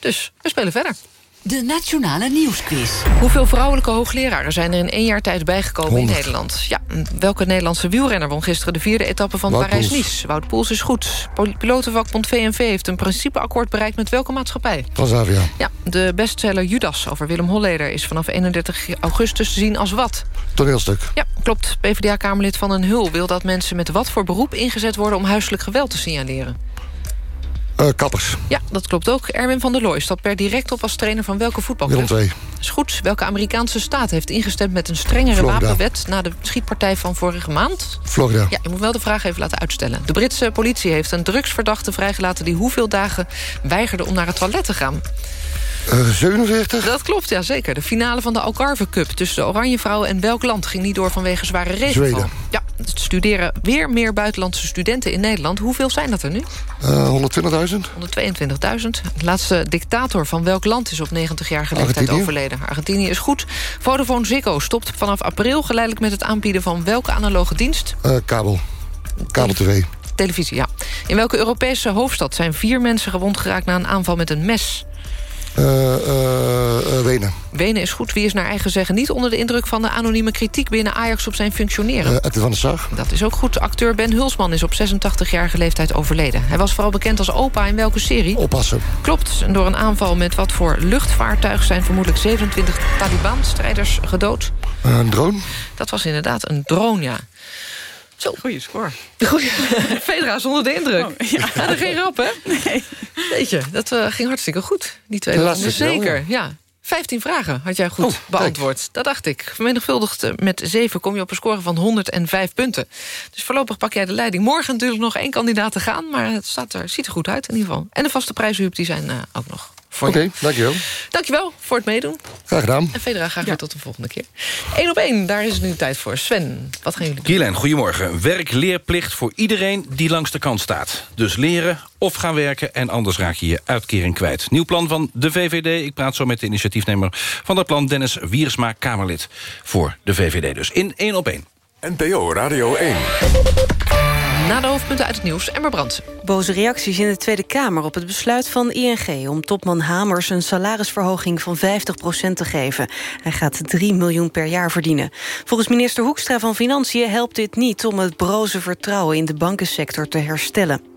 Dus we spelen verder. De Nationale Nieuwsquiz. Hoeveel vrouwelijke hoogleraren zijn er in één jaar tijd bijgekomen 100. in Nederland? Ja, welke Nederlandse wielrenner won gisteren de vierde etappe van Parijs-Nice? Wout Poels is goed. Pilotenvakbond VNV heeft een principeakkoord bereikt met welke maatschappij? Transavia. Ja, de bestseller Judas over Willem Holleder is vanaf 31 augustus te zien als wat? Toneelstuk. Ja, klopt. PvdA-kamerlid Van den Hul wil dat mensen met wat voor beroep ingezet worden om huiselijk geweld te signaleren. Uh, kappers. Ja, dat klopt ook. Erwin van der Looy stapt per direct op als trainer van welke voetbalclub? Willem II. Is goed. Welke Amerikaanse staat heeft ingestemd met een strengere Florida. wapenwet... na de schietpartij van vorige maand? Florida. Ja, je moet wel de vraag even laten uitstellen. De Britse politie heeft een drugsverdachte vrijgelaten... die hoeveel dagen weigerde om naar het toilet te gaan? Uh, 47? Dat klopt, ja zeker. De finale van de Algarve Cup tussen de Oranje Vrouwen en welk land... ging niet door vanwege zware regenval. Zweden. Ja, er studeren weer meer buitenlandse studenten in Nederland. Hoeveel zijn dat er nu? Uh, 120.000. 122.000. De laatste dictator van welk land is op 90-jarige leeftijd Argentinië. overleden? Argentinië is goed. Vodafone Ziggo stopt vanaf april geleidelijk met het aanbieden van welke analoge dienst? Uh, kabel. Kabel TV. Televisie, ja. In welke Europese hoofdstad zijn vier mensen gewond geraakt... na een aanval met een mes? Uh, uh, Wenen. Wenen is goed. Wie is naar eigen zeggen niet onder de indruk van de anonieme kritiek... binnen Ajax op zijn functioneren? Uh, van der Sar. Dat is ook goed. Acteur Ben Hulsman is op 86-jarige leeftijd overleden. Hij was vooral bekend als opa in welke serie? Oppassen. Klopt. Door een aanval met wat voor luchtvaartuig... zijn vermoedelijk 27 Taliban-strijders gedood. een drone? Dat was inderdaad een drone, ja. Zo. Goeie score. Goeie. Fedra is onder de indruk. Oh, ja. ja, dat geen rap, hè? Nee. Weet je, dat uh, ging hartstikke goed. Die twee ronden. Zeker, ja. ja. 15 vragen had jij goed oh, beantwoord. Kijk. Dat dacht ik. Vermenigvuldigd met 7 kom je op een score van 105 punten. Dus voorlopig pak jij de leiding. Morgen natuurlijk nog één kandidaat te gaan. Maar het staat er, ziet er goed uit in ieder geval. En de vaste prijzen die zijn uh, ook nog. Oké, okay, dankjewel. Dankjewel voor het meedoen. Graag gedaan. En Federa, graag weer tot de volgende keer. Eén op één, daar is het nu tijd voor. Sven, wat gaan jullie doen? Guylaine, goedemorgen. Werk-leerplicht voor iedereen die langs de kant staat. Dus leren of gaan werken en anders raak je je uitkering kwijt. Nieuw plan van de VVD. Ik praat zo met de initiatiefnemer van dat plan... Dennis Wiersma, Kamerlid voor de VVD. Dus in één op één. NPO Radio 1. Na de hoofdpunten uit het nieuws, Emmer Brandt. Boze reacties in de Tweede Kamer op het besluit van ING... om topman Hamers een salarisverhoging van 50% te geven. Hij gaat 3 miljoen per jaar verdienen. Volgens minister Hoekstra van Financiën helpt dit niet... om het broze vertrouwen in de bankensector te herstellen.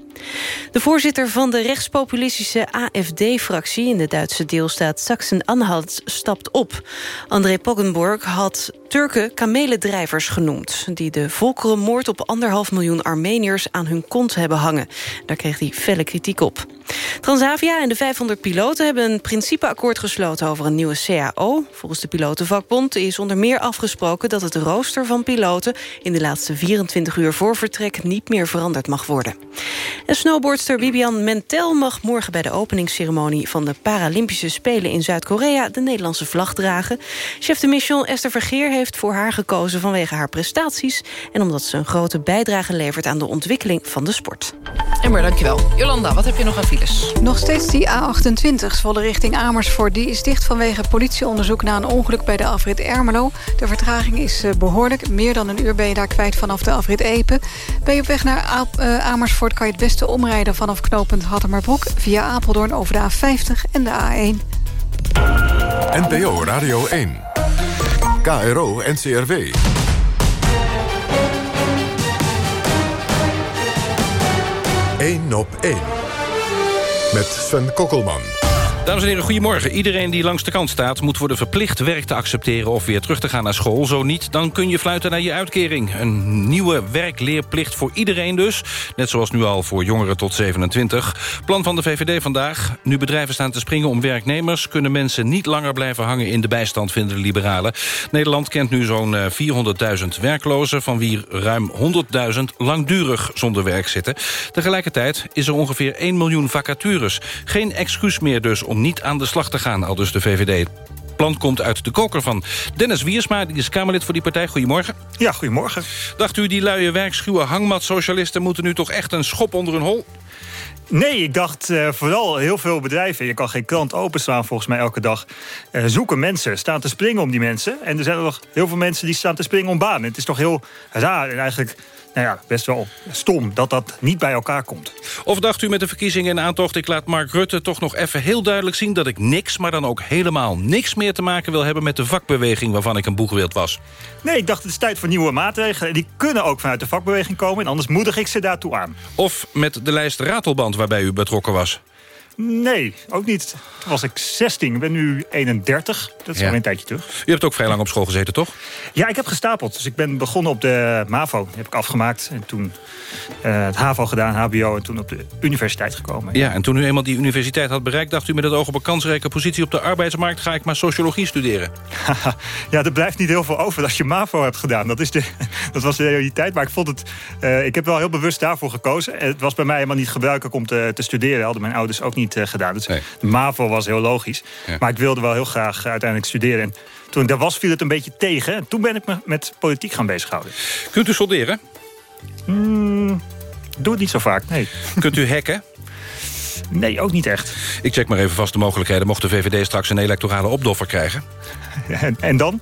De voorzitter van de rechtspopulistische AFD-fractie... in de Duitse deelstaat Sachsen-Anhalt stapt op. André Poggenburg had Turken kamelendrijvers genoemd... die de volkerenmoord op anderhalf miljoen Armeniërs aan hun kont hebben hangen. Daar kreeg hij felle kritiek op. Transavia en de 500 piloten hebben een principeakkoord gesloten... over een nieuwe CAO. Volgens de pilotenvakbond is onder meer afgesproken... dat het rooster van piloten in de laatste 24 uur voor vertrek... niet meer veranderd mag worden. En snowboardster Bibian Mentel mag morgen bij de openingsceremonie... van de Paralympische Spelen in Zuid-Korea de Nederlandse vlag dragen. Chef de mission Esther Vergeer heeft voor haar gekozen vanwege haar prestaties... en omdat ze een grote bijdrage levert aan de ontwikkeling van de sport. Emmer, dankjewel. Jolanda, wat heb je nog aan files? Nog steeds die A28, Zwolle richting Amersfoort. Die is dicht vanwege politieonderzoek na een ongeluk bij de afrit Ermelo. De vertraging is behoorlijk. Meer dan een uur ben je daar kwijt vanaf de afrit Epen. Ben je op weg naar Amersfoort kan je het beste omrijden... vanaf knooppunt Hattemerbroek via Apeldoorn over de A50 en de A1. NPO Radio 1. KRO NCRW. Eén op één. Met Sven Kokkelman. Dames en heren, goedemorgen. Iedereen die langs de kant staat... moet worden verplicht werk te accepteren of weer terug te gaan naar school. Zo niet, dan kun je fluiten naar je uitkering. Een nieuwe werkleerplicht voor iedereen dus. Net zoals nu al voor jongeren tot 27. Plan van de VVD vandaag. Nu bedrijven staan te springen om werknemers... kunnen mensen niet langer blijven hangen in de bijstand, vinden de liberalen. Nederland kent nu zo'n 400.000 werklozen... van wie ruim 100.000 langdurig zonder werk zitten. Tegelijkertijd is er ongeveer 1 miljoen vacatures. Geen excuus meer dus om niet aan de slag te gaan, al dus de VVD. Het plan komt uit de koker van Dennis Wiersma. Die is Kamerlid voor die partij. Goedemorgen. Ja, goedemorgen. Dacht u, die luie werkschuwe hangmat-socialisten... moeten nu toch echt een schop onder hun hol? Nee, ik dacht uh, vooral heel veel bedrijven... je kan geen krant openstaan volgens mij elke dag... Uh, zoeken mensen, staan te springen om die mensen. En er zijn er nog heel veel mensen die staan te springen om banen. Het is toch heel raar en eigenlijk nou ja, best wel stom dat dat niet bij elkaar komt. Of dacht u met de verkiezingen en aantocht... ik laat Mark Rutte toch nog even heel duidelijk zien... dat ik niks, maar dan ook helemaal niks meer te maken wil hebben... met de vakbeweging waarvan ik een boegwild was? Nee, ik dacht het is tijd voor nieuwe maatregelen. Die kunnen ook vanuit de vakbeweging komen... en anders moedig ik ze daartoe aan. Of met de lijst Ratelband waarbij u betrokken was? Nee, ook niet. Toen was ik 16, ik ben nu 31. Dat is ja. al een tijdje terug. U hebt ook vrij lang op school gezeten, toch? Ja, ik heb gestapeld. Dus ik ben begonnen op de MAVO. Die heb ik afgemaakt. En toen uh, het HAVO gedaan, HBO. En toen op de universiteit gekomen. Ja. ja, en toen u eenmaal die universiteit had bereikt... dacht u met het oog op een kansrijke positie op de arbeidsmarkt... ga ik maar sociologie studeren. ja, er blijft niet heel veel over als je MAVO hebt gedaan. Dat, is de, dat was de realiteit. Maar ik vond het... Uh, ik heb wel heel bewust daarvoor gekozen. Het was bij mij helemaal niet gebruikelijk om te, te studeren. Hadden mijn ouders ook niet niet eh, gedaan. Dus de MAVO was heel logisch. Maar ik wilde wel heel graag uiteindelijk studeren. En toen ik daar was, viel het een beetje tegen. En toen ben ik me met politiek gaan bezighouden. Kunt u solderen? Mm, doe het niet zo vaak, nee. Kunt u hacken? Nee, ook niet echt. Ik check maar even vast de mogelijkheden. Mocht de VVD straks een electorale opdoffer krijgen? En, en dan?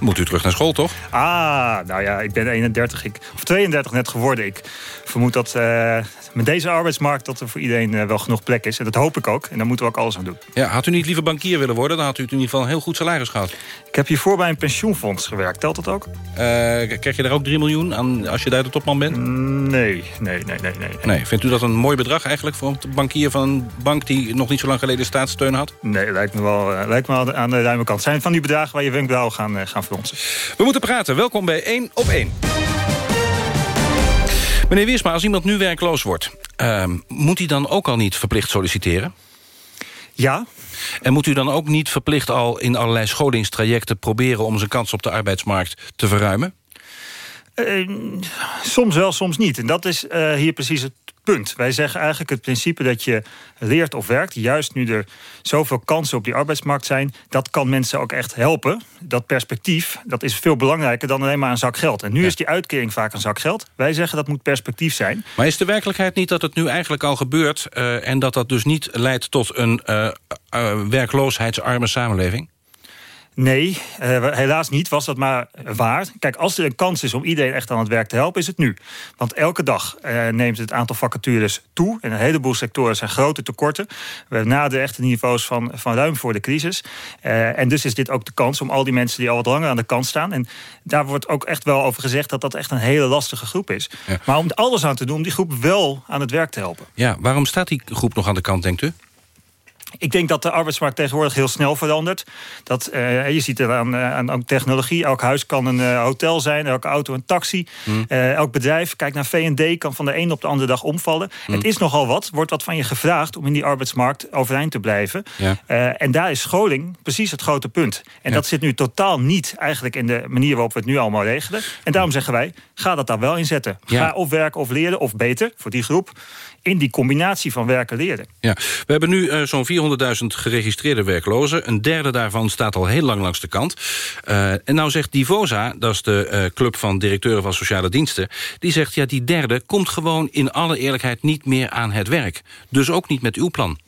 Moet u terug naar school, toch? Ah, nou ja, ik ben 31, ik, of 32 net geworden. Ik vermoed dat uh, met deze arbeidsmarkt... dat er voor iedereen uh, wel genoeg plek is. En dat hoop ik ook. En daar moeten we ook alles aan doen. Ja, had u niet liever bankier willen worden? Dan had u in ieder geval een heel goed salaris gehad. Ik heb hiervoor bij een pensioenfonds gewerkt. Telt dat ook? Uh, krijg je daar ook 3 miljoen aan als je daar de topman bent? Mm, nee, nee, nee, nee, nee. Nee, vindt u dat een mooi bedrag eigenlijk... voor een bankier van een bank die nog niet zo lang geleden staatssteun had? Nee, lijkt me wel, lijkt me aan de ruime kant. Zijn van die bedragen waar je wenkbrauwen gaan, gaan fronsen. We moeten praten. Welkom bij 1 op 1. Meneer Wiersma, als iemand nu werkloos wordt... Uh, moet hij dan ook al niet verplicht solliciteren? Ja. En moet u dan ook niet verplicht al in allerlei scholingstrajecten... proberen om zijn kans op de arbeidsmarkt te verruimen? Uh, soms wel, soms niet. En dat is uh, hier precies het punt. Wij zeggen eigenlijk het principe dat je leert of werkt... juist nu er zoveel kansen op die arbeidsmarkt zijn... dat kan mensen ook echt helpen. Dat perspectief dat is veel belangrijker dan alleen maar een zak geld. En nu is die uitkering vaak een zak geld. Wij zeggen dat moet perspectief zijn. Maar is de werkelijkheid niet dat het nu eigenlijk al gebeurt... Uh, en dat dat dus niet leidt tot een uh, uh, werkloosheidsarme samenleving? Nee, uh, helaas niet, was dat maar waar. Kijk, als er een kans is om iedereen echt aan het werk te helpen, is het nu. Want elke dag uh, neemt het aantal vacatures toe. En een heleboel sectoren zijn grote tekorten. We naderen echt de niveaus van, van ruim voor de crisis. Uh, en dus is dit ook de kans om al die mensen die al wat langer aan de kant staan... en daar wordt ook echt wel over gezegd dat dat echt een hele lastige groep is. Ja. Maar om alles aan te doen om die groep wel aan het werk te helpen. Ja, waarom staat die groep nog aan de kant, denkt u? Ik denk dat de arbeidsmarkt tegenwoordig heel snel verandert. Dat, eh, je ziet er eh, aan, aan, technologie. Elk huis kan een eh, hotel zijn, elke auto een taxi. Hmm. Elk bedrijf, kijk naar V&D, kan van de een op de andere dag omvallen. Hmm. Het is nogal wat, wordt wat van je gevraagd... om in die arbeidsmarkt overeind te blijven. En daar is scholing precies het grote punt. En dat zit nu totaal niet eigenlijk in de manier waarop we het nu allemaal regelen. En daarom zeggen wij, ga dat daar wel in zetten. Ga of werken of leren, of beter, voor die groep... in die combinatie van werken leren. Ja. We hebben nu zo'n 400 100.000 geregistreerde werklozen. Een derde daarvan staat al heel lang langs de kant. Eh, en nou zegt Divosa, dat is de eh, club van directeuren van sociale diensten... die zegt, ja, die derde komt gewoon in alle eerlijkheid niet meer aan het werk. Dus ook niet met uw plan.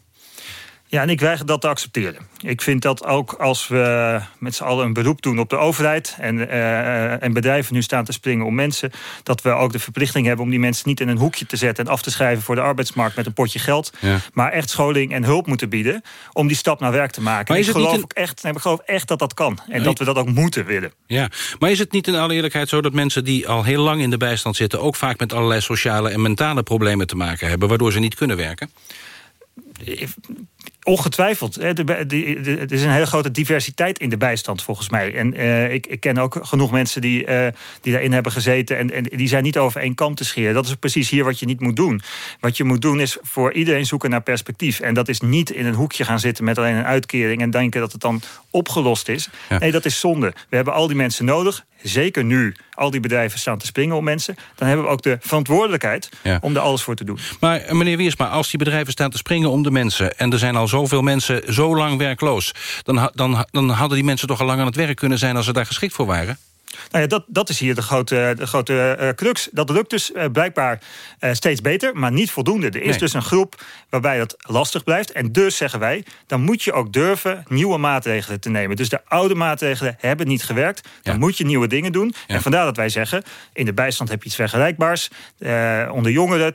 Ja, en ik weiger dat te accepteren. Ik vind dat ook als we met z'n allen een beroep doen op de overheid... En, uh, en bedrijven nu staan te springen om mensen... dat we ook de verplichting hebben om die mensen niet in een hoekje te zetten... en af te schrijven voor de arbeidsmarkt met een potje geld... Ja. maar echt scholing en hulp moeten bieden om die stap naar werk te maken. Maar is ik, geloof een... echt, nee, ik geloof echt dat dat kan. En dat we dat ook moeten willen. Ja, maar is het niet in alle eerlijkheid zo dat mensen die al heel lang in de bijstand zitten... ook vaak met allerlei sociale en mentale problemen te maken hebben... waardoor ze niet kunnen werken? Ongetwijfeld. Er is een hele grote diversiteit in de bijstand, volgens mij. En uh, ik, ik, ken ook genoeg mensen die, uh, die daarin hebben gezeten... En, en die zijn niet over één kam te scheren. Dat is precies hier wat je niet moet doen. Wat je moet doen is voor iedereen zoeken naar perspectief. En dat is niet in een hoekje gaan zitten met alleen een uitkering... en denken dat het dan opgelost is. Ja. Nee, dat is zonde. We hebben al die mensen nodig. Zeker nu al die bedrijven staan te springen op mensen... dan hebben we ook de verantwoordelijkheid ja. om er alles voor te doen. Maar meneer Wiersma, als die bedrijven staan te springen om de mensen... en er zijn al zoveel mensen zo lang werkloos... dan, dan, dan hadden die mensen toch al lang aan het werk kunnen zijn... als ze daar geschikt voor waren? Nou ja, dat, dat is hier de grote, de grote uh, crux. Dat lukt dus uh, blijkbaar uh, steeds beter, maar niet voldoende. Er is nee. dus een groep waarbij dat lastig blijft. En dus zeggen wij, dan moet je ook durven nieuwe maatregelen te nemen. Dus de oude maatregelen hebben niet gewerkt. Dan ja. moet je nieuwe dingen doen. Ja. En vandaar dat wij zeggen, in de bijstand heb je iets vergelijkbaars. onder jongeren,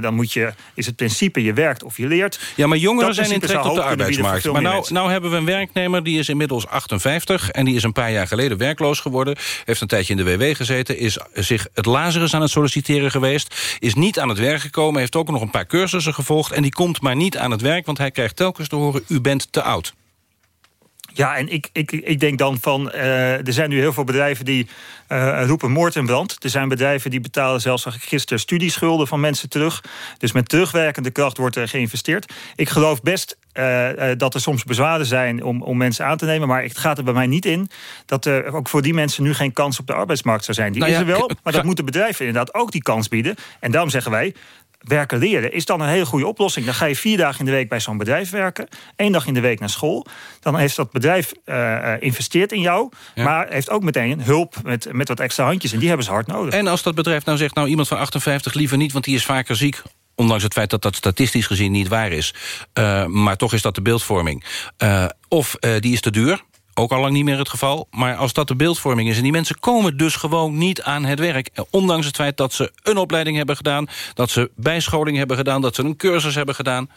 dan moet je, is het principe je werkt of je leert. Ja, maar jongeren zijn in trek op de arbeidsmarkt. Maar nou, nou hebben we een werknemer, die is inmiddels 58... en die is een paar jaar geleden werkloos geworden heeft een tijdje in de WW gezeten... is zich het Lazarus aan het solliciteren geweest... is niet aan het werk gekomen, heeft ook nog een paar cursussen gevolgd... en die komt maar niet aan het werk, want hij krijgt telkens te horen... u bent te oud. Ja, en ik, ik, ik denk dan van... Uh, er zijn nu heel veel bedrijven die uh, roepen moord en brand. Er zijn bedrijven die betalen zelfs zag gisteren studieschulden van mensen terug. Dus met terugwerkende kracht wordt er geïnvesteerd. Ik geloof best uh, dat er soms bezwaren zijn om, om mensen aan te nemen. Maar het gaat er bij mij niet in dat er ook voor die mensen nu geen kans op de arbeidsmarkt zou zijn. Die nou ja, is er wel, maar dat moeten bedrijven inderdaad ook die kans bieden. En daarom zeggen wij, werken leren is dan een hele goede oplossing. Dan ga je vier dagen in de week bij zo'n bedrijf werken. één dag in de week naar school. Dan heeft dat bedrijf uh, investeert in jou. Maar heeft ook meteen hulp met, met wat extra handjes. En die hebben ze hard nodig. En als dat bedrijf nou zegt... nou iemand van 58 liever niet, want die is vaker ziek ondanks het feit dat dat statistisch gezien niet waar is. Uh, maar toch is dat de beeldvorming. Uh, of uh, die is te duur, ook al lang niet meer het geval. Maar als dat de beeldvorming is... en die mensen komen dus gewoon niet aan het werk... ondanks het feit dat ze een opleiding hebben gedaan... dat ze bijscholing hebben gedaan, dat ze een cursus hebben gedaan...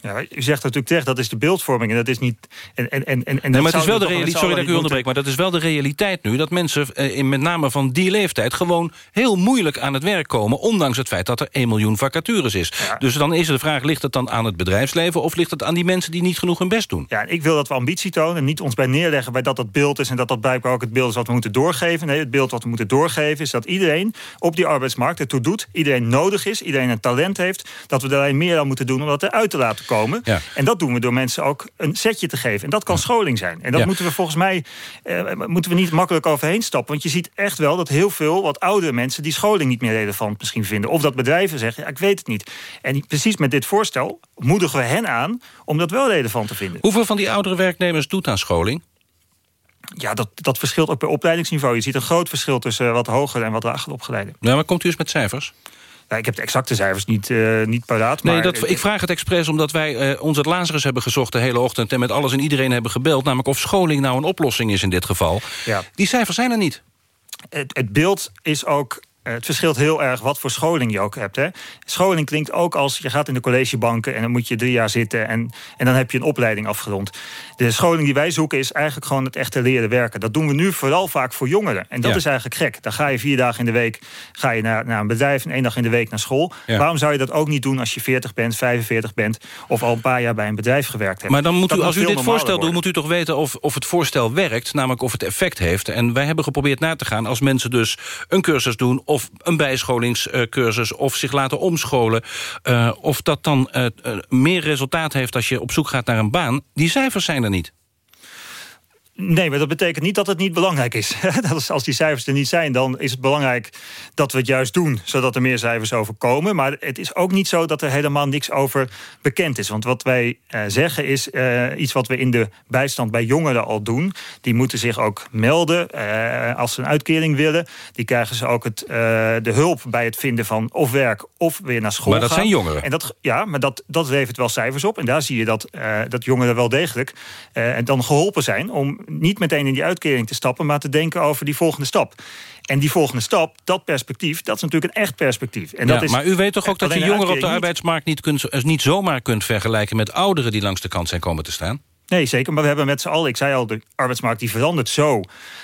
Ja, u zegt natuurlijk terecht, dat is de beeldvorming. En dat is niet. En, en, en, en nee, maar het is wel de realiteit. Sorry dat ik u onderbreek, maar dat is wel de realiteit nu. Dat mensen, eh, in, met name van die leeftijd, gewoon heel moeilijk aan het werk komen. Ondanks het feit dat er 1 miljoen vacatures is. Ja. Dus dan is de vraag: ligt het dan aan het bedrijfsleven of ligt het aan die mensen die niet genoeg hun best doen? Ja, ik wil dat we ambitie tonen en niet ons bij neerleggen bij dat dat beeld is en dat dat blijkbaar ook het beeld is wat we moeten doorgeven. Nee, het beeld wat we moeten doorgeven is dat iedereen op die arbeidsmarkt ertoe doet. Iedereen nodig is, iedereen een talent heeft. Dat we daar meer aan moeten doen om dat eruit te laten komen. Ja. En dat doen we door mensen ook een setje te geven. En dat kan scholing zijn. En dat Ja. moeten we volgens mij eh, moeten we niet makkelijk overheen stappen. Want je ziet echt wel dat heel veel wat oudere mensen... die scholing niet meer relevant misschien vinden. Of dat bedrijven zeggen, ja, ik weet het niet. En precies met dit voorstel moedigen we hen aan... om dat wel relevant te vinden. Hoeveel van die oudere werknemers doet aan scholing? Ja, dat, dat verschilt ook per opleidingsniveau. Je ziet een groot verschil tussen wat hoger en wat lager opgeleiden. Nou, maar komt u eens met cijfers? Ja, ik heb de exacte cijfers niet, eh, niet paraat. Nee, maar dat, ik vraag het expres omdat wij eh, ons het Lazarus hebben gezocht de hele ochtend... en met alles en iedereen hebben gebeld. Namelijk of scholing nou een oplossing is in dit geval. Ja. Die cijfers zijn er niet. het, het beeld is ook... eh, Het verschilt heel erg wat voor scholing je ook hebt. Hè. Scholing klinkt ook als je gaat in de collegebanken... en dan moet je drie jaar zitten en, en dan heb je een opleiding afgerond. De scholing die wij zoeken is eigenlijk gewoon het echte leren werken. Dat doen we nu vooral vaak voor jongeren. En dat Ja. is eigenlijk gek. Dan ga je vier dagen in de week ga je naar, naar een bedrijf... en één dag in de week naar school. Ja. Waarom zou je dat ook niet doen als je 40 bent, 45 bent... of al een paar jaar bij een bedrijf gewerkt hebt? Maar dan moet Dat u, als u dit voorstel doet, moet u toch weten of, of het voorstel werkt. Namelijk of het effect heeft. En wij hebben geprobeerd na te gaan als mensen dus een cursus doen... of een bijscholingscursus of zich laten omscholen... eh, of dat dan eh, eh, meer resultaat heeft als je op zoek gaat naar een baan. Die cijfers zijn er niet. Nee, maar dat betekent niet dat het niet belangrijk is. Als die cijfers er niet zijn, dan is het belangrijk dat we het juist doen... zodat er meer cijfers over komen. Maar het is ook niet zo dat er helemaal niks over bekend is. Want wat wij eh, zeggen is eh, iets wat we in de bijstand bij jongeren al doen. Die moeten zich ook melden eh, als ze een uitkering willen. Die krijgen ze ook het, de hulp bij het vinden van of werk of weer naar school Maar dat gaan. zijn jongeren. En dat, ja, maar dat, dat levert wel cijfers op. En daar zie je dat, dat jongeren wel degelijk en dan geholpen zijn... om niet meteen in die uitkering te stappen... maar te denken over die volgende stap. En die volgende stap, dat perspectief, dat is natuurlijk een echt perspectief. En dat is maar u weet toch ook dat je jongeren op de arbeidsmarkt... Niet, kunt, eh, niet zomaar kunt vergelijken met ouderen die langs de kant zijn komen te staan? Nee, zeker. Maar we hebben met z'n allen, ik zei al, de arbeidsmarkt die verandert zo...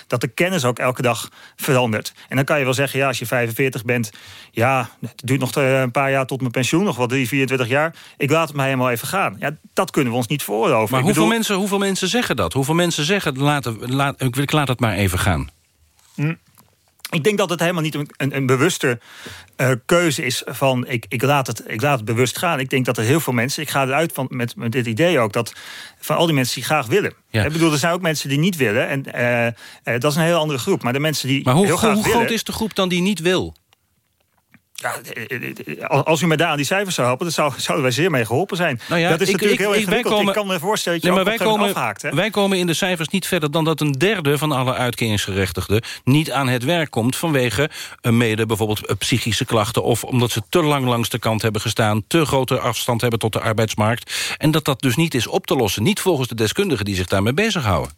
dat de kennis ook elke dag verandert. En dan kan je wel zeggen, ja, als je 45 bent... ja, het duurt nog eh, een paar jaar tot mijn pensioen, nog wel 3, 24 jaar... ik laat het mij helemaal even gaan. Ja, dat kunnen we ons niet veroorloven. Maar Ik hoeveel, bedoel- mensen, hoeveel mensen zeggen dat? Hoeveel mensen zeggen, laat, laat, ik, ik laat het maar even gaan? Hm. Ik denk dat het helemaal niet een, een, bewuste eh, keuze is van ik, ik, laat het, ik laat het bewust gaan. Ik denk dat er heel veel mensen, ik ga eruit van, met, met dit idee ook, dat van al die mensen die graag willen. Ja. Ik bedoel, er zijn ook mensen die niet willen en eh, eh, dat is een heel andere groep. Maar de mensen die Maar hoe, heel graag hoe willen, groot is de groep dan die niet wil? Ja, eh, eh, als- u mij daar aan die cijfers zou helpen, dan zou, zouden wij zeer mee geholpen zijn. Nou ja, dat is ik- natuurlijk ik- heel ik- wij ingewikkeld. komen- ik kan me voorstellen dat je Nee, maar wij een komen, moment afhaakt. Hè? wij komen in de cijfers niet verder dan dat een derde van alle uitkeringsgerechtigden niet aan het werk komt vanwege eh, mede bijvoorbeeld eh, psychische klachten of omdat ze te lang langs de kant hebben gestaan, te grote afstand hebben tot de arbeidsmarkt en dat dat dus niet is op te lossen, niet volgens de deskundigen die zich daarmee bezighouden.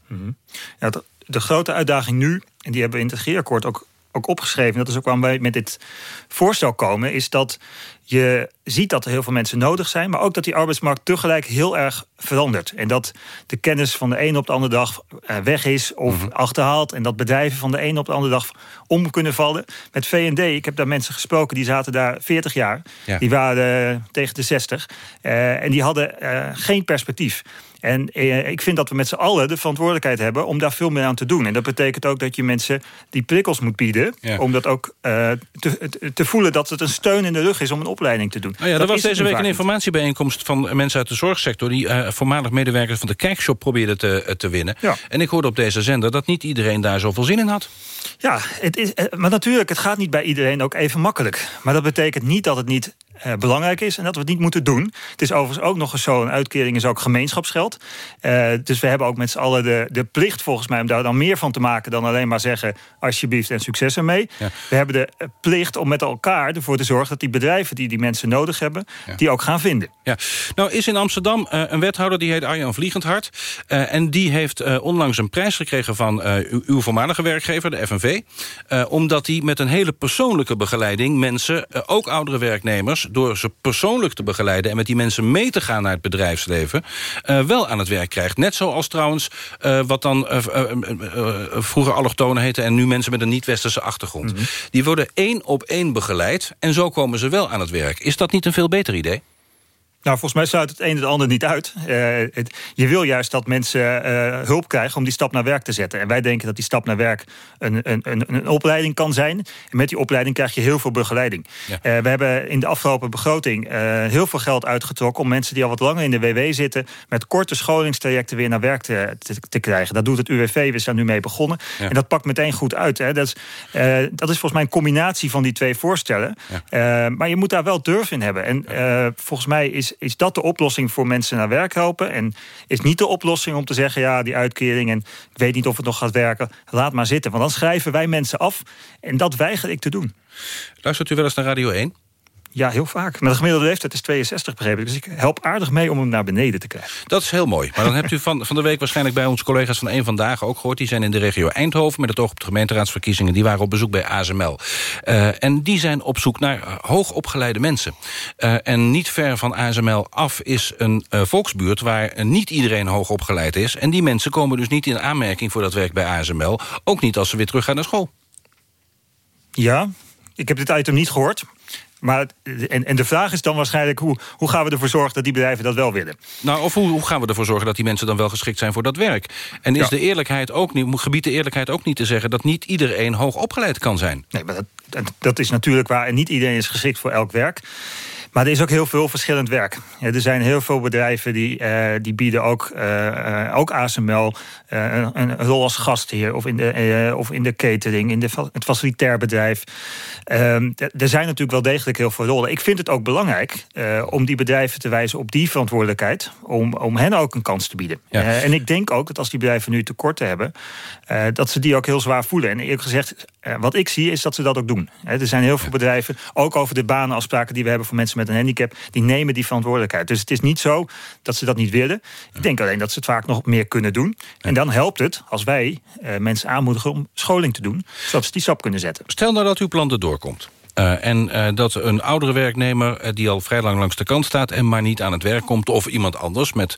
Ja, de, de grote uitdaging nu, en die hebben we in het regeerakkoord ook, ook opgeschreven... dat is ook waarom wij met dit voorstel komen... is dat je ziet dat er heel veel mensen nodig zijn... maar ook dat die arbeidsmarkt tegelijk heel erg verandert. En dat de kennis van de ene op de andere dag eh, weg is of achterhaald... en dat bedrijven van de ene op de andere dag om kunnen vallen. Met V&D, ik heb daar mensen gesproken, die zaten daar 40 jaar. Ja. Die waren eh, tegen de 60. eh, en die hadden geen perspectief. En eh, ik vind dat we met z'n allen de verantwoordelijkheid hebben om daar veel meer aan te doen. En dat betekent ook dat je mensen die prikkels moet bieden. Ja. Om dat ook eh, te, voelen dat het een steun in de rug is om een opleiding te doen. Nou ja, dat er was deze week een informatiebijeenkomst van mensen uit de zorgsector... die eh, voormalig medewerkers van de kijkshop probeerden te, te winnen. Ja. En ik hoorde op deze zender dat niet iedereen daar zoveel zin in had. Ja, het is, maar natuurlijk, het gaat niet bij iedereen ook even makkelijk. Maar dat betekent niet dat het niet eh, belangrijk is en dat we het niet moeten doen. Het is overigens ook nog eens zo, een uitkering is ook gemeenschapsgeld. Uh, dus we hebben ook met z'n allen de, de plicht volgens mij... om daar dan meer van te maken dan alleen maar zeggen... alsjeblieft en succes ermee. We hebben de eh, plicht om met elkaar ervoor te zorgen... dat die bedrijven die die mensen nodig hebben, die ook gaan vinden. Ja. Nou is in Amsterdam uh, een wethouder die heet Arjan Vliegendhart. En die heeft onlangs een prijs gekregen van uw, uw, voormalige werkgever, de FNV. omdat hij met een hele persoonlijke begeleiding... mensen, ook oudere werknemers door ze persoonlijk te begeleiden... en met die mensen mee te gaan naar het bedrijfsleven... Uh, wel aan het werk krijgt. Net zoals trouwens uh, wat dan uh, vroeger allochtonen heette... en nu mensen met een niet-westerse achtergrond. Mm -hmm. Die worden één op één begeleid en zo komen ze wel aan het werk. Is dat niet een veel beter idee? Nou, volgens mij sluit het een het ander niet uit. Uh, het, je wil juist dat mensen uh, hulp krijgen om die stap naar werk te zetten. En wij denken dat die stap naar werk een, een, een, een opleiding kan zijn. En met die opleiding krijg je heel veel begeleiding. Ja. Uh, we hebben in de afgelopen begroting heel veel geld uitgetrokken... om mensen die al wat langer in de WW zitten... met korte scholingstrajecten weer naar werk te, te, te krijgen. Dat doet het UWV, we zijn nu mee begonnen. Ja. En dat pakt meteen goed uit. Hè. Dat, is, dat is volgens mij een combinatie van die twee voorstellen. Ja. maar je moet daar wel durf in hebben. En volgens mij is is dat de oplossing voor mensen naar werk helpen? En is niet de oplossing om te zeggen... ja, die uitkering en ik weet niet of het nog gaat werken... laat maar zitten, want dan schrijven wij mensen af. En dat weiger ik te doen. Luistert u wel eens naar Radio 1? Ja, heel vaak. Maar de gemiddelde leeftijd is 62, begrepen. Dus ik help aardig mee om hem naar beneden te krijgen. Dat is heel mooi. Maar dan hebt u van, van de week waarschijnlijk bij onze collega's van één Vandaag ook gehoord. Die zijn in de regio Eindhoven met het oog op de gemeenteraadsverkiezingen. Die waren op bezoek bij ASML. Uh, en die zijn op zoek naar hoogopgeleide mensen. Uh, en niet ver van ASML af is een uh, volksbuurt... waar niet iedereen hoogopgeleid is. En die mensen komen dus niet in aanmerking voor dat werk bij ASML. Ook niet als ze weer terug gaan naar school. Ja, ik heb dit item niet gehoord. Maar, en, en de vraag is dan waarschijnlijk... Hoe, hoe gaan we ervoor zorgen dat die bedrijven dat wel willen? Nou, of hoe, hoe gaan we ervoor zorgen dat die mensen dan wel geschikt zijn voor dat werk? En is ja. de eerlijkheid ook niet, gebied de eerlijkheid ook niet te zeggen... dat niet iedereen hoog opgeleid kan zijn? Nee, maar dat, dat is natuurlijk waar. En niet iedereen is geschikt voor elk werk. Maar er is ook heel veel verschillend werk. Ja, er zijn heel veel bedrijven die, uh, die bieden ook, uh, ook ASML uh, een, rol als gastheer... of in de, of in de catering, in de, het facilitair bedrijf. Ehm, er zijn natuurlijk wel degelijk heel veel rollen. Ik vind het ook belangrijk om die bedrijven te wijzen op die verantwoordelijkheid... om, om hen ook een kans te bieden. Ja. en ik denk ook dat als die bedrijven nu tekorten hebben... dat ze die ook heel zwaar voelen. En eerlijk gezegd, wat ik zie is dat ze dat ook doen. er zijn heel veel bedrijven, ook over de banenafspraken... die we hebben voor mensen met een handicap, die nemen die verantwoordelijkheid. Dus het is niet zo dat ze dat niet willen. Ik denk alleen dat ze het vaak nog meer kunnen doen. En dan helpt het als wij uh, mensen aanmoedigen om scholing te doen... zodat ze die stap kunnen zetten. Stel nou dat uw plan erdoor komt. Uh, en uh, dat een oudere werknemer die al vrij lang langs de kant staat... en maar niet aan het werk komt, of iemand anders met,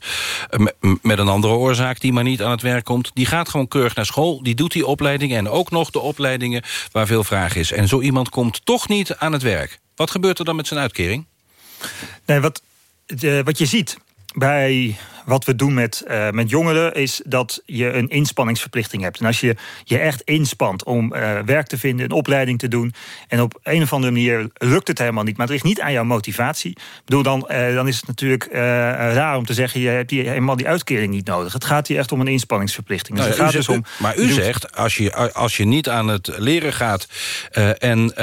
met een andere oorzaak... die maar niet aan het werk komt, die gaat gewoon keurig naar school... die doet die opleidingen en ook nog de opleidingen waar veel vraag is. En zo iemand komt toch niet aan het werk. Wat gebeurt er dan met zijn uitkering? Nee, wat, de, wat je ziet bij wat we doen met, uh, met jongeren is dat je een inspanningsverplichting hebt. En als je je echt inspant om uh, werk te vinden, een opleiding te doen... en op een of andere manier lukt het helemaal niet... maar het ligt niet aan jouw motivatie... bedoel, dan, uh, dan is het natuurlijk raar om te zeggen... je hebt die, helemaal die uitkering niet nodig. Het gaat hier echt om een inspanningsverplichting. Dus nou, het gaat zegt, dus om, maar u, zegt, als je, als je niet aan het leren gaat... en,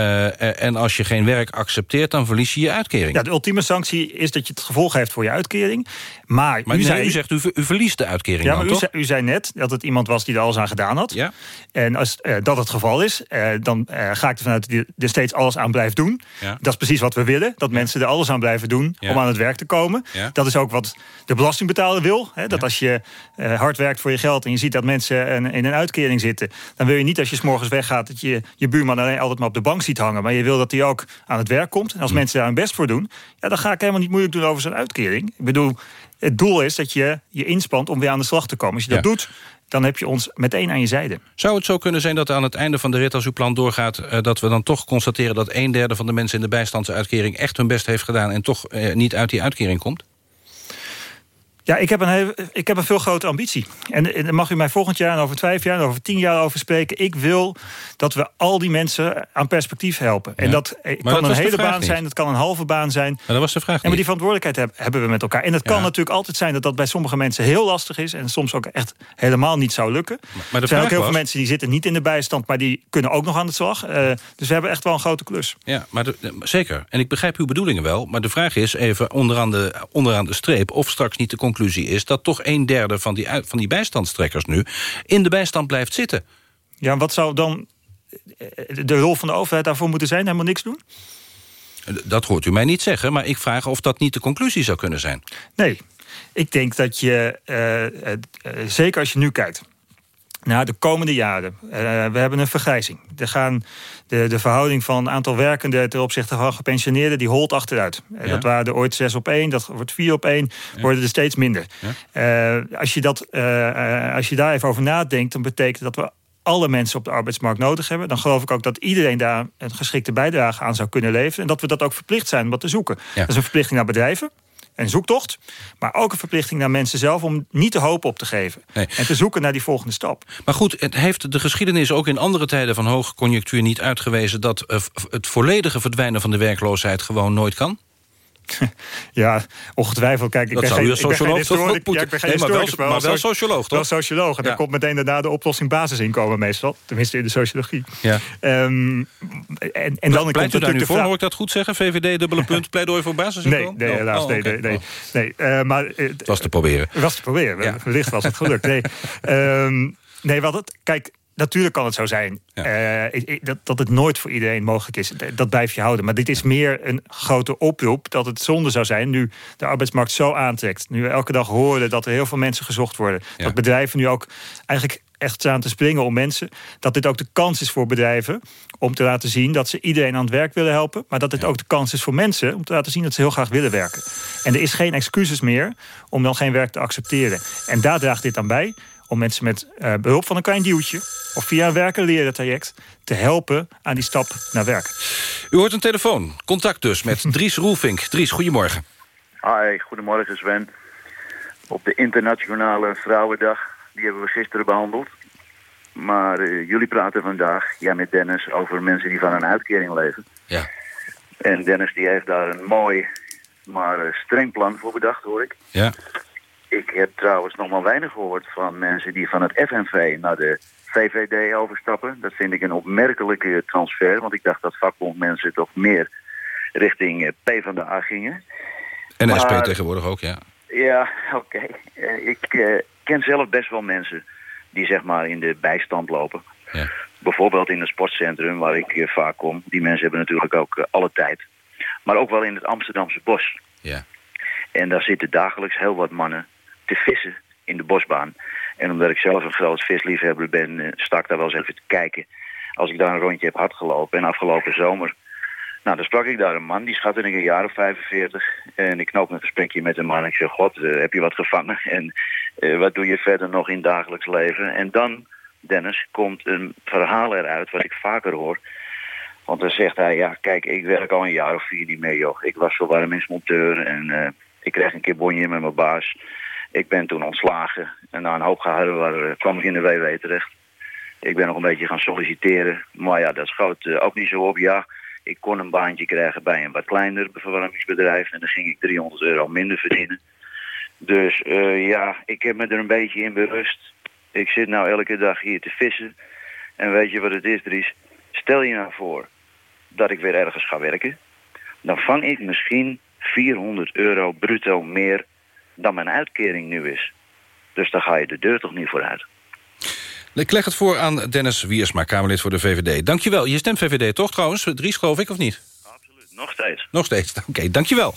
en als je geen werk accepteert, dan verlies je je uitkering. Ja, de ultieme sanctie is dat je het gevolg heeft voor je uitkering. Maar, maar u, u zegt, u, u verliest de uitkering ja, dan, u toch? zei, u zei net dat het iemand was die er alles aan gedaan had. Ja. En als uh, dat het geval is, uh, dan uh, ga ik ervan uit dat er steeds alles aan blijft doen. Ja. Dat is precies wat we willen. Dat mensen er alles aan blijven doen Ja. om aan het werk te komen. Ja. Dat is ook wat de belastingbetaler wil. Hè, dat als je hard werkt voor je geld en je ziet dat mensen een, in een uitkering zitten... dan wil je niet als je s morgens weggaat dat je je buurman alleen altijd maar op de bank ziet hangen. Maar je wil dat hij ook aan het werk komt. En als Hm. mensen daar hun best voor doen... Ja, dan ga ik helemaal niet moeilijk doen over zo'n uitkering. Ik bedoel, het doel is dat je je inspant om weer aan de slag te komen. Als je dat Ja. doet, dan heb je ons meteen aan je zijde. Zou het zo kunnen zijn dat aan het einde van de rit... als uw plan doorgaat, eh, dat we dan toch constateren... dat een derde van de mensen in de bijstandsuitkering echt hun best heeft gedaan... en toch eh, niet uit die uitkering komt? Ja, ik heb, een heel, ik heb een veel grotere ambitie. En, en mag u mij volgend jaar en over vijf jaar en over tien jaar over spreken. Ik wil dat we al die mensen aan perspectief helpen. En dat eh, kan een hele baan zijn, dat kan een halve baan zijn. Maar dat was de vraag En maar die verantwoordelijkheid hebben, hebben we met elkaar. En het kan natuurlijk altijd zijn dat dat bij sommige mensen heel lastig is... en soms ook echt helemaal niet zou lukken. Maar, er zijn ook heel veel mensen die zitten niet in de bijstand... maar die kunnen ook nog aan de slag. Uh, dus we hebben echt wel een grote klus. Ja, maar de, zeker. En ik begrijp uw bedoelingen wel. Maar de vraag is even onderaan de, onderaan de streep... of straks niet de conclusie is dat toch een derde van die, van die bijstandstrekkers nu... in de bijstand blijft zitten. Ja, wat zou dan de rol van de overheid daarvoor moeten zijn? Helemaal niks doen? Dat hoort u mij niet zeggen, maar ik vraag of dat niet de conclusie zou kunnen zijn. Nee, ik denk dat je, uh, uh, zeker als je nu kijkt naar de komende jaren. Uh, we hebben een vergrijzing. Er gaan de, de verhouding van aantal werkenden ten opzichte van gepensioneerden, die holt achteruit. Ja. Dat waren er ooit zes op één, dat wordt vier op één, ja. worden er steeds minder. Ja. als, je dat, als je daar even over nadenkt, dan betekent dat we alle mensen op de arbeidsmarkt nodig hebben... dan geloof ik ook dat iedereen daar een geschikte bijdrage aan zou kunnen leveren... en dat we dat ook verplicht zijn om wat te zoeken. Dat is een verplichting naar bedrijven, een zoektocht... maar ook een verplichting naar mensen zelf om niet de hoop op te geven... Nee. en te zoeken naar die volgende stap. Maar goed, het heeft de geschiedenis ook in andere tijden van hoge conjunctuur niet uitgewezen... dat het volledige verdwijnen van de werkloosheid gewoon nooit kan? Ja, ongetwijfeld. Kijk, ik dat ben zou geen, socioloog ik ben geen, ja, ik ben geen nee, maar wel, maar wel socioloog, toch? Wel socioloog. En Ja. dan komt meteen daarna de oplossing basisinkomen meestal. Tenminste in de sociologie. Ja. Ehm, en, en dan komt u daar nu voor? Hoor ik dat goed zeggen? VVD, dubbele punt, pleidooi voor Nee, basisinkomen? nee, Oh, helaas. oh, nee, nee, nee, Oh. nee. Eh, maar, Het was te proberen. Het was te proberen. Ja. Wellicht was het gelukt. Nee, Ehm, nee wat het, kijk, natuurlijk kan het zo zijn eh, dat, dat het nooit voor iedereen mogelijk is. Dat blijf je houden. Maar dit is meer een grote oproep dat het zonde zou zijn... nu de arbeidsmarkt zo aantrekt. Nu we elke dag horen dat er heel veel mensen gezocht worden. Dat bedrijven nu ook eigenlijk echt staan te springen om mensen. Dat dit ook de kans is voor bedrijven om te laten zien... dat ze iedereen aan het werk willen helpen. Maar dat dit ook de kans is voor mensen om te laten zien... dat ze heel graag willen werken. En er is geen excuses meer om dan geen werk te accepteren. En daar draagt dit aan bij om mensen met eh, behulp van een klein duwtje... of via een werken leren traject te helpen aan die stap naar werk. U hoort een telefoon. Contact dus met Dries Roelvink. Dries, goedemorgen. Hi, goedemorgen Sven. Op de internationale vrouwendag, die hebben we gisteren behandeld. Maar eh, jullie praten vandaag, jij met Dennis, over mensen die van een uitkering leven. Ja. En Dennis die heeft daar een mooi, maar eh, streng plan voor bedacht, hoor ik. Ja. Ik heb trouwens nog maar weinig gehoord van mensen die van het FNV naar de VVD overstappen. Dat vind ik een opmerkelijke transfer, want ik dacht dat vakbondmensen toch meer richting eh, PvdA gingen. En SP tegenwoordig ook, ja. Ja, oké. Eh, ik eh, ken zelf best wel mensen die zeg maar in de bijstand lopen. Ja. Bijvoorbeeld in het sportcentrum waar ik vaak kom. Die mensen hebben natuurlijk ook alle tijd. Maar ook wel in het Amsterdamse bos. Ja. En daar zitten dagelijks heel wat mannen te vissen in de bosbaan. En omdat ik zelf een groot visliefhebber ben, eh, sta ik daar wel eens even te kijken. Als ik daar een rondje heb hardgelopen. En afgelopen zomer nou, dan sprak ik daar een man, die schatte ik een jaar of 45. En ik knoop een gesprekje met een man. Ik zeg, god, eh, heb je wat gevangen? En eh, wat doe je verder nog in dagelijks leven? En dan, Dennis, komt een verhaal eruit wat ik vaker hoor. Want dan zegt hij, ja, kijk, ik werk al een jaar of vier niet meer, joh. Ik was verwarmingsmonteur en ik kreeg een keer bonje met mijn baas. Ik ben toen ontslagen en na een hoop gehouden eh, kwam ik in de WW terecht. Ik ben nog een beetje gaan solliciteren. Maar ja, dat schoot eh, ook niet zo op. Ja, ik kon een baantje krijgen bij een wat kleiner verwarmingsbedrijf. En dan ging ik 300 euro minder verdienen. Dus eh, ja, ik heb me er een beetje in berust. Ik zit nou elke dag hier te vissen. En weet je wat het is, Dries? Stel je nou voor dat ik weer ergens ga werken. Dan vang ik misschien 400 euro bruto meer dan mijn uitkering nu is. Dus dan ga je de deur toch niet vooruit. Ik leg het voor aan Dennis Wiersma, Kamerlid voor de VVD. Dankjewel. Je stemt VVD toch trouwens? Dries, geloof ik, of niet? Nog steeds. Nog steeds. Oké, dankjewel.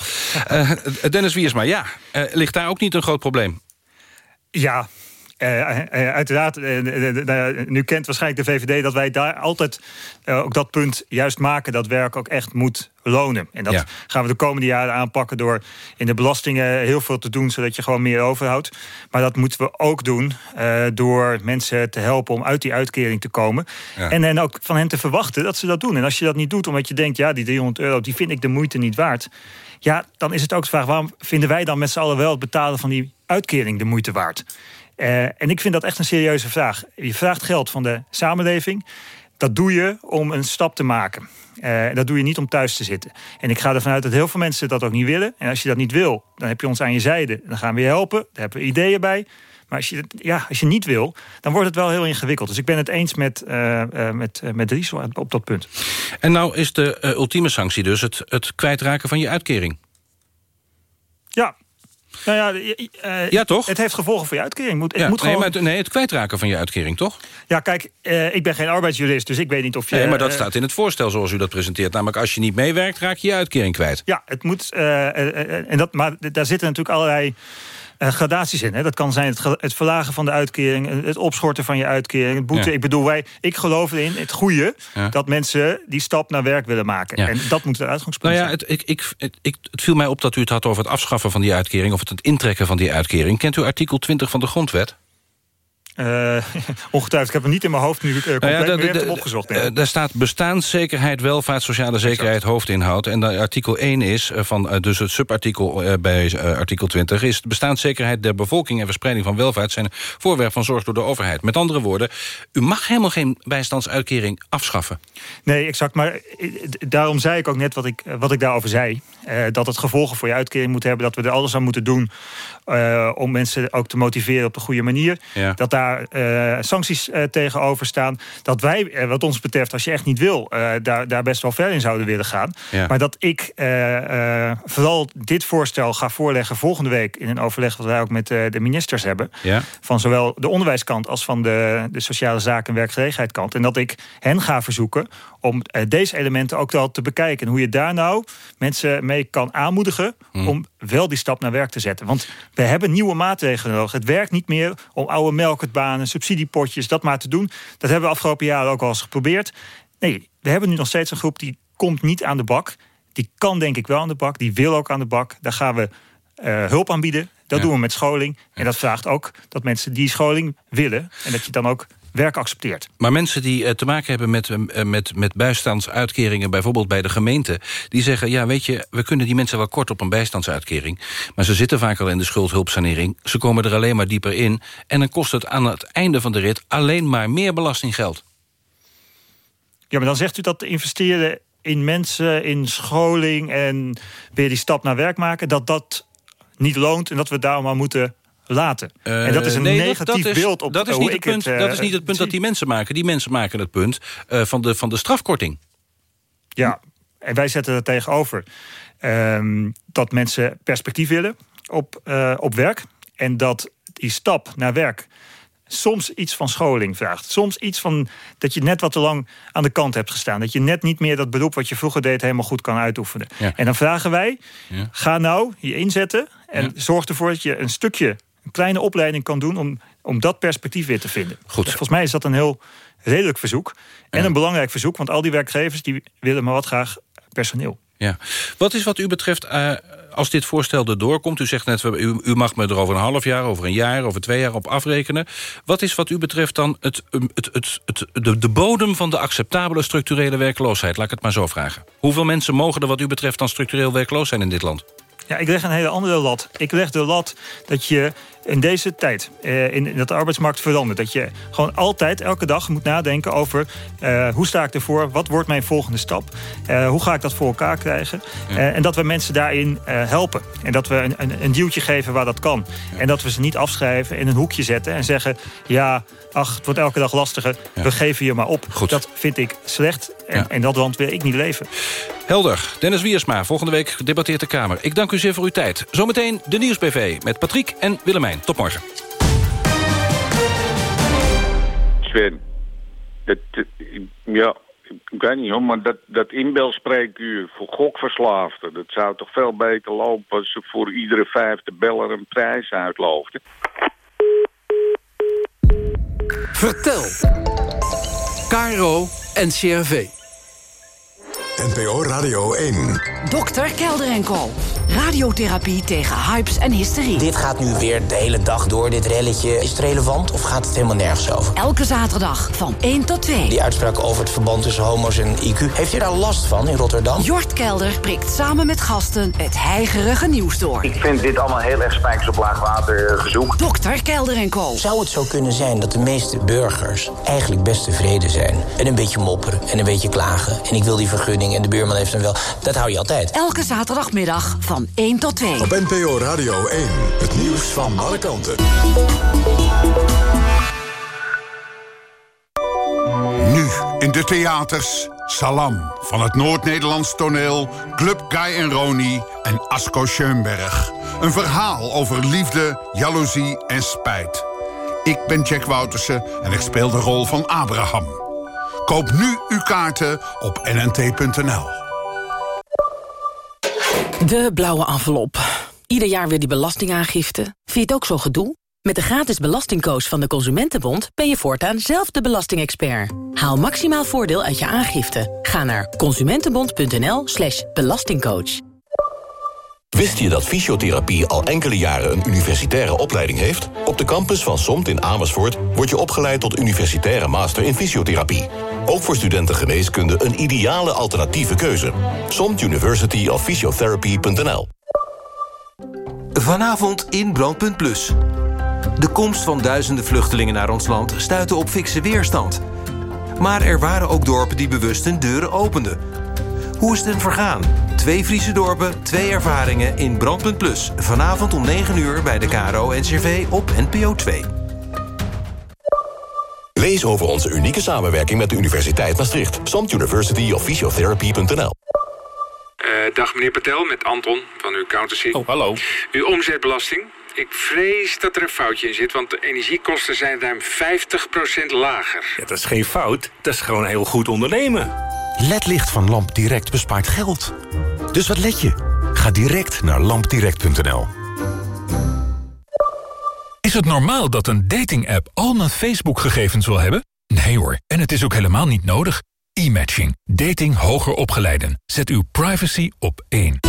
Eh Dennis Wiersma, ja. Eh, ligt daar ook niet een groot probleem? Ja, uiteraard. eh, eh, eh, nou nu kent waarschijnlijk de VVD dat wij daar altijd ook dat punt juist maken... dat werk ook echt moet lonen. En dat Ja. gaan we de komende jaren aanpakken door in de belastingen heel veel te doen... zodat je gewoon meer overhoudt. Maar dat moeten we ook doen door mensen te helpen om uit die uitkering te komen. Ja. En, en ook van hen te verwachten dat ze dat doen. En als je dat niet doet omdat je denkt... ja, die 300 euro die vind ik de moeite niet waard... ja, dan is het ook de vraag... waarom vinden wij dan met z'n allen wel het betalen van die uitkering de moeite waard? Eh, en ik vind dat echt een serieuze vraag. Je vraagt geld van de samenleving. Dat doe je om een stap te maken. Uh, dat doe je niet om thuis te zitten. En ik ga ervan uit dat heel veel mensen dat ook niet willen. En als je dat niet wil, dan heb je ons aan je zijde. Dan gaan we je helpen. Daar hebben we ideeën bij. Maar als je, ja, als je niet wil, dan wordt het wel heel ingewikkeld. Dus ik ben het eens met, uh, uh, met, met op dat punt. En nou is de ultieme sanctie dus het, het kwijtraken van je uitkering. Ja, nou ja, uh, ja, toch? Het heeft gevolgen voor je uitkering. Moet, ja, moet nee, gewoon... maar het, nee, het kwijtraken van je uitkering, toch? Ja, kijk, uh, ik ben geen arbeidsjurist, dus ik weet niet of je... Nee, maar dat uh, staat in het voorstel zoals u dat presenteert. Namelijk, als je niet meewerkt, raak je je uitkering kwijt. Ja, het moet... en dat, maar daar zitten natuurlijk allerlei... Uh, gradaties in. Hè. Dat kan zijn het, het, verlagen van de uitkering, het opschorten van je uitkering, het boete. Ja. Ik bedoel, wij, ik geloof erin, het goede, ja. dat mensen die stap naar werk willen maken. Ja. En dat moet de uitgangspunt nou ja, zijn. Het, ik, ik, het, ik, het viel mij op dat u het had over het afschaffen van die uitkering... of het intrekken van die uitkering. Kent u artikel 20 van de Grondwet? Uh, ongetwijfeld, ik heb hem niet in mijn hoofd nu uh, compleet nou ja, de, de, de, opgezocht. Uh, daar staat bestaanszekerheid, welvaart, sociale zekerheid, exact. hoofdinhoud. En dan artikel 1 is, van, dus het subartikel bij artikel 20... is bestaanszekerheid der bevolking en verspreiding van welvaart... zijn voorwerp van zorg door de overheid. Met andere woorden, u mag helemaal geen bijstandsuitkering afschaffen. Nee, exact. Maar daarom zei ik ook net wat ik, wat ik daarover zei. dat het gevolgen voor je uitkering moet hebben. Dat we er alles aan moeten doen om mensen ook te motiveren op de goede manier. Ja. Dat daar uh, sancties uh, tegenover staan. Dat wij, uh, wat ons betreft, als je echt niet wil... daar, daar best wel ver in zouden willen gaan. Ja. Maar dat ik vooral dit voorstel ga voorleggen volgende week... in een overleg wat wij ook met de ministers hebben... Ja. van zowel de onderwijskant als van de, de sociale zaken en werkgelegenheidskant. En dat ik hen ga verzoeken om deze elementen ook wel te bekijken. En hoe je daar nou mensen mee kan aanmoedigen... Hmm. om wel die stap naar werk te zetten. Want we hebben nieuwe maatregelen nodig. Het werkt niet meer om oude melkertbanen, subsidiepotjes, dat maar te doen. Dat hebben we afgelopen jaren ook al eens geprobeerd. Nee, we hebben nu nog steeds een groep die komt niet aan de bak. Die kan denk ik wel aan de bak, die wil ook aan de bak. Daar gaan we uh, hulp aanbieden. Dat ja. doen we met scholing. En dat vraagt ook dat mensen die scholing willen. En dat je dan ook werk accepteert. Maar mensen die uh, te maken hebben met, uh, met, met bijstandsuitkeringen... bijvoorbeeld bij de gemeente, die zeggen... ja, weet je, we kunnen die mensen wel kort op een bijstandsuitkering... maar ze zitten vaak al in de schuldhulpsanering. Ze komen er alleen maar dieper in. En dan kost het aan het einde van de rit alleen maar meer belastinggeld. Ja, maar dan zegt u dat investeren in mensen, in scholing... en weer die stap naar werk maken, dat dat niet loont... en dat we daarom maar moeten laten. Uh, en dat is een nee, negatief dat, beeld op dat is niet het punt, het, uh, Dat is niet het punt dat die mensen maken. Die mensen maken het punt uh, van, de, van de strafkorting. Ja, en wij zetten er tegenover um, dat mensen perspectief willen op, op werk. En dat die stap naar werk soms iets van scholing vraagt. Soms iets van dat je net wat te lang aan de kant hebt gestaan. Dat je net niet meer dat beroep wat je vroeger deed... helemaal goed kan uitoefenen. Ja. En dan vragen wij, ja. ga nou je inzetten... en ja. zorg ervoor dat je een stukje, een kleine opleiding kan doen... om, om dat perspectief weer te vinden. Goed. Volgens mij is dat een heel redelijk verzoek. En een belangrijk verzoek, want al die werkgevers... die willen maar wat graag personeel. Ja. Wat is wat u betreft, uh, als dit voorstel erdoor komt... u zegt net, u, u, mag me er over een half jaar, over een jaar... over twee jaar op afrekenen. Wat is wat u betreft dan het, het, het, het, de, de bodem van de acceptabele structurele werkloosheid? Laat ik het maar zo vragen. Hoeveel mensen mogen er wat u betreft dan structureel werkloos zijn in dit land? Ja, ik leg een hele andere lat. Ik leg de lat dat je in deze tijd, eh, in, dat de arbeidsmarkt verandert... dat je gewoon altijd, elke dag moet nadenken over... Uh, hoe sta ik ervoor, wat wordt mijn volgende stap... Uh, hoe ga ik dat voor elkaar krijgen... Ja. en dat we mensen daarin helpen. En dat we een, een, een, duwtje geven waar dat kan. Ja. En dat we ze niet afschrijven, in een hoekje zetten... en zeggen, ja, ach, het wordt elke dag lastiger... Ja. we geven je maar op. Goed. Dat vind ik slecht en, en dat land wil ik niet leven. Helder. Dennis Wiersma, volgende week debatteert de Kamer. Ik dank u zeer voor uw tijd. Zometeen de Nieuws-PV met Patrick en Willemijn. Tot morgen. Sven, dat, dat, ja, ik weet niet hoor, maar dat, dat inbelspreekuur voor gokverslaafden... dat zou toch veel beter lopen als ze voor iedere vijfde beller een prijs uitloofden. Vertel. Caro en CRV. NPO Radio 1. Dokter Kelder en Co. Radiotherapie tegen hypes en hysterie. Dit gaat nu weer de hele dag door, dit relletje. Is het relevant of gaat het helemaal nergens over? Elke zaterdag van 1 tot 2. Die uitspraak over het verband tussen homo's en IQ. Heeft u daar last van in Rotterdam? Jort Kelder prikt samen met gasten het heigerige nieuws door. Ik vind dit allemaal heel erg spijkers op laag water gezoek. Dokter Kelder en Co. Zou het zo kunnen zijn dat de meeste burgers eigenlijk best tevreden zijn? En een beetje mopperen en een beetje klagen. En ik wil die vergunning en de buurman heeft hem wel. Dat hou je altijd. Elke zaterdagmiddag van 1 tot 2. Op NPO Radio 1. Het nieuws van alle kanten. Nu in de theaters Salam van het Noord-Nederlands toneel... Club Guy en Roni en Asko Schoenberg. Een verhaal over liefde, jaloezie en spijt. Ik ben Jack Woutersen en ik speel de rol van Abraham. Koop nu uw kaarten op nnt.nl. De blauwe envelop. Ieder jaar weer die belastingaangifte. Vind je het ook zo gedoe? Met de gratis belastingcoach van de Consumentenbond... ben je voortaan zelf de belastingexpert. Haal maximaal voordeel uit je aangifte. Ga naar consumentenbond.nl slash belastingcoach. Wist je dat fysiotherapie al enkele jaren een universitaire opleiding heeft? Op de campus van SOMT in Amersfoort word je opgeleid tot universitaire master in fysiotherapie. Ook voor studenten geneeskunde een ideale alternatieve keuze. SOMT University of Physiotherapy.nl Vanavond in Brandpunt Plus. De komst van duizenden vluchtelingen naar ons land stuitte op fikse weerstand. Maar er waren ook dorpen die bewust hun deuren openden. Hoe is het vergaan? Twee Friese dorpen, twee ervaringen in Brandpunt Plus. Vanavond om 9 uur bij de KRO NCRV op NPO 2. Lees over onze unieke samenwerking met de Universiteit Maastricht. SOMT University of Physiotherapy.nl Eh, dag meneer Patel, met Anton van uw accountancy. Oh, hallo. Uw omzetbelasting. Ik vrees dat er een foutje in zit, want de energiekosten zijn ruim 50% lager. Ja, dat is geen fout, dat is gewoon heel goed ondernemen. LED-licht van LampDirect bespaart geld. Dus wat let je? Ga direct naar lampdirect.nl. Is het normaal dat een dating-app al mijn Facebook-gegevens wil hebben? Nee hoor, en het is ook helemaal niet nodig. E-matching. Dating hoger opgeleiden. Zet uw privacy op één.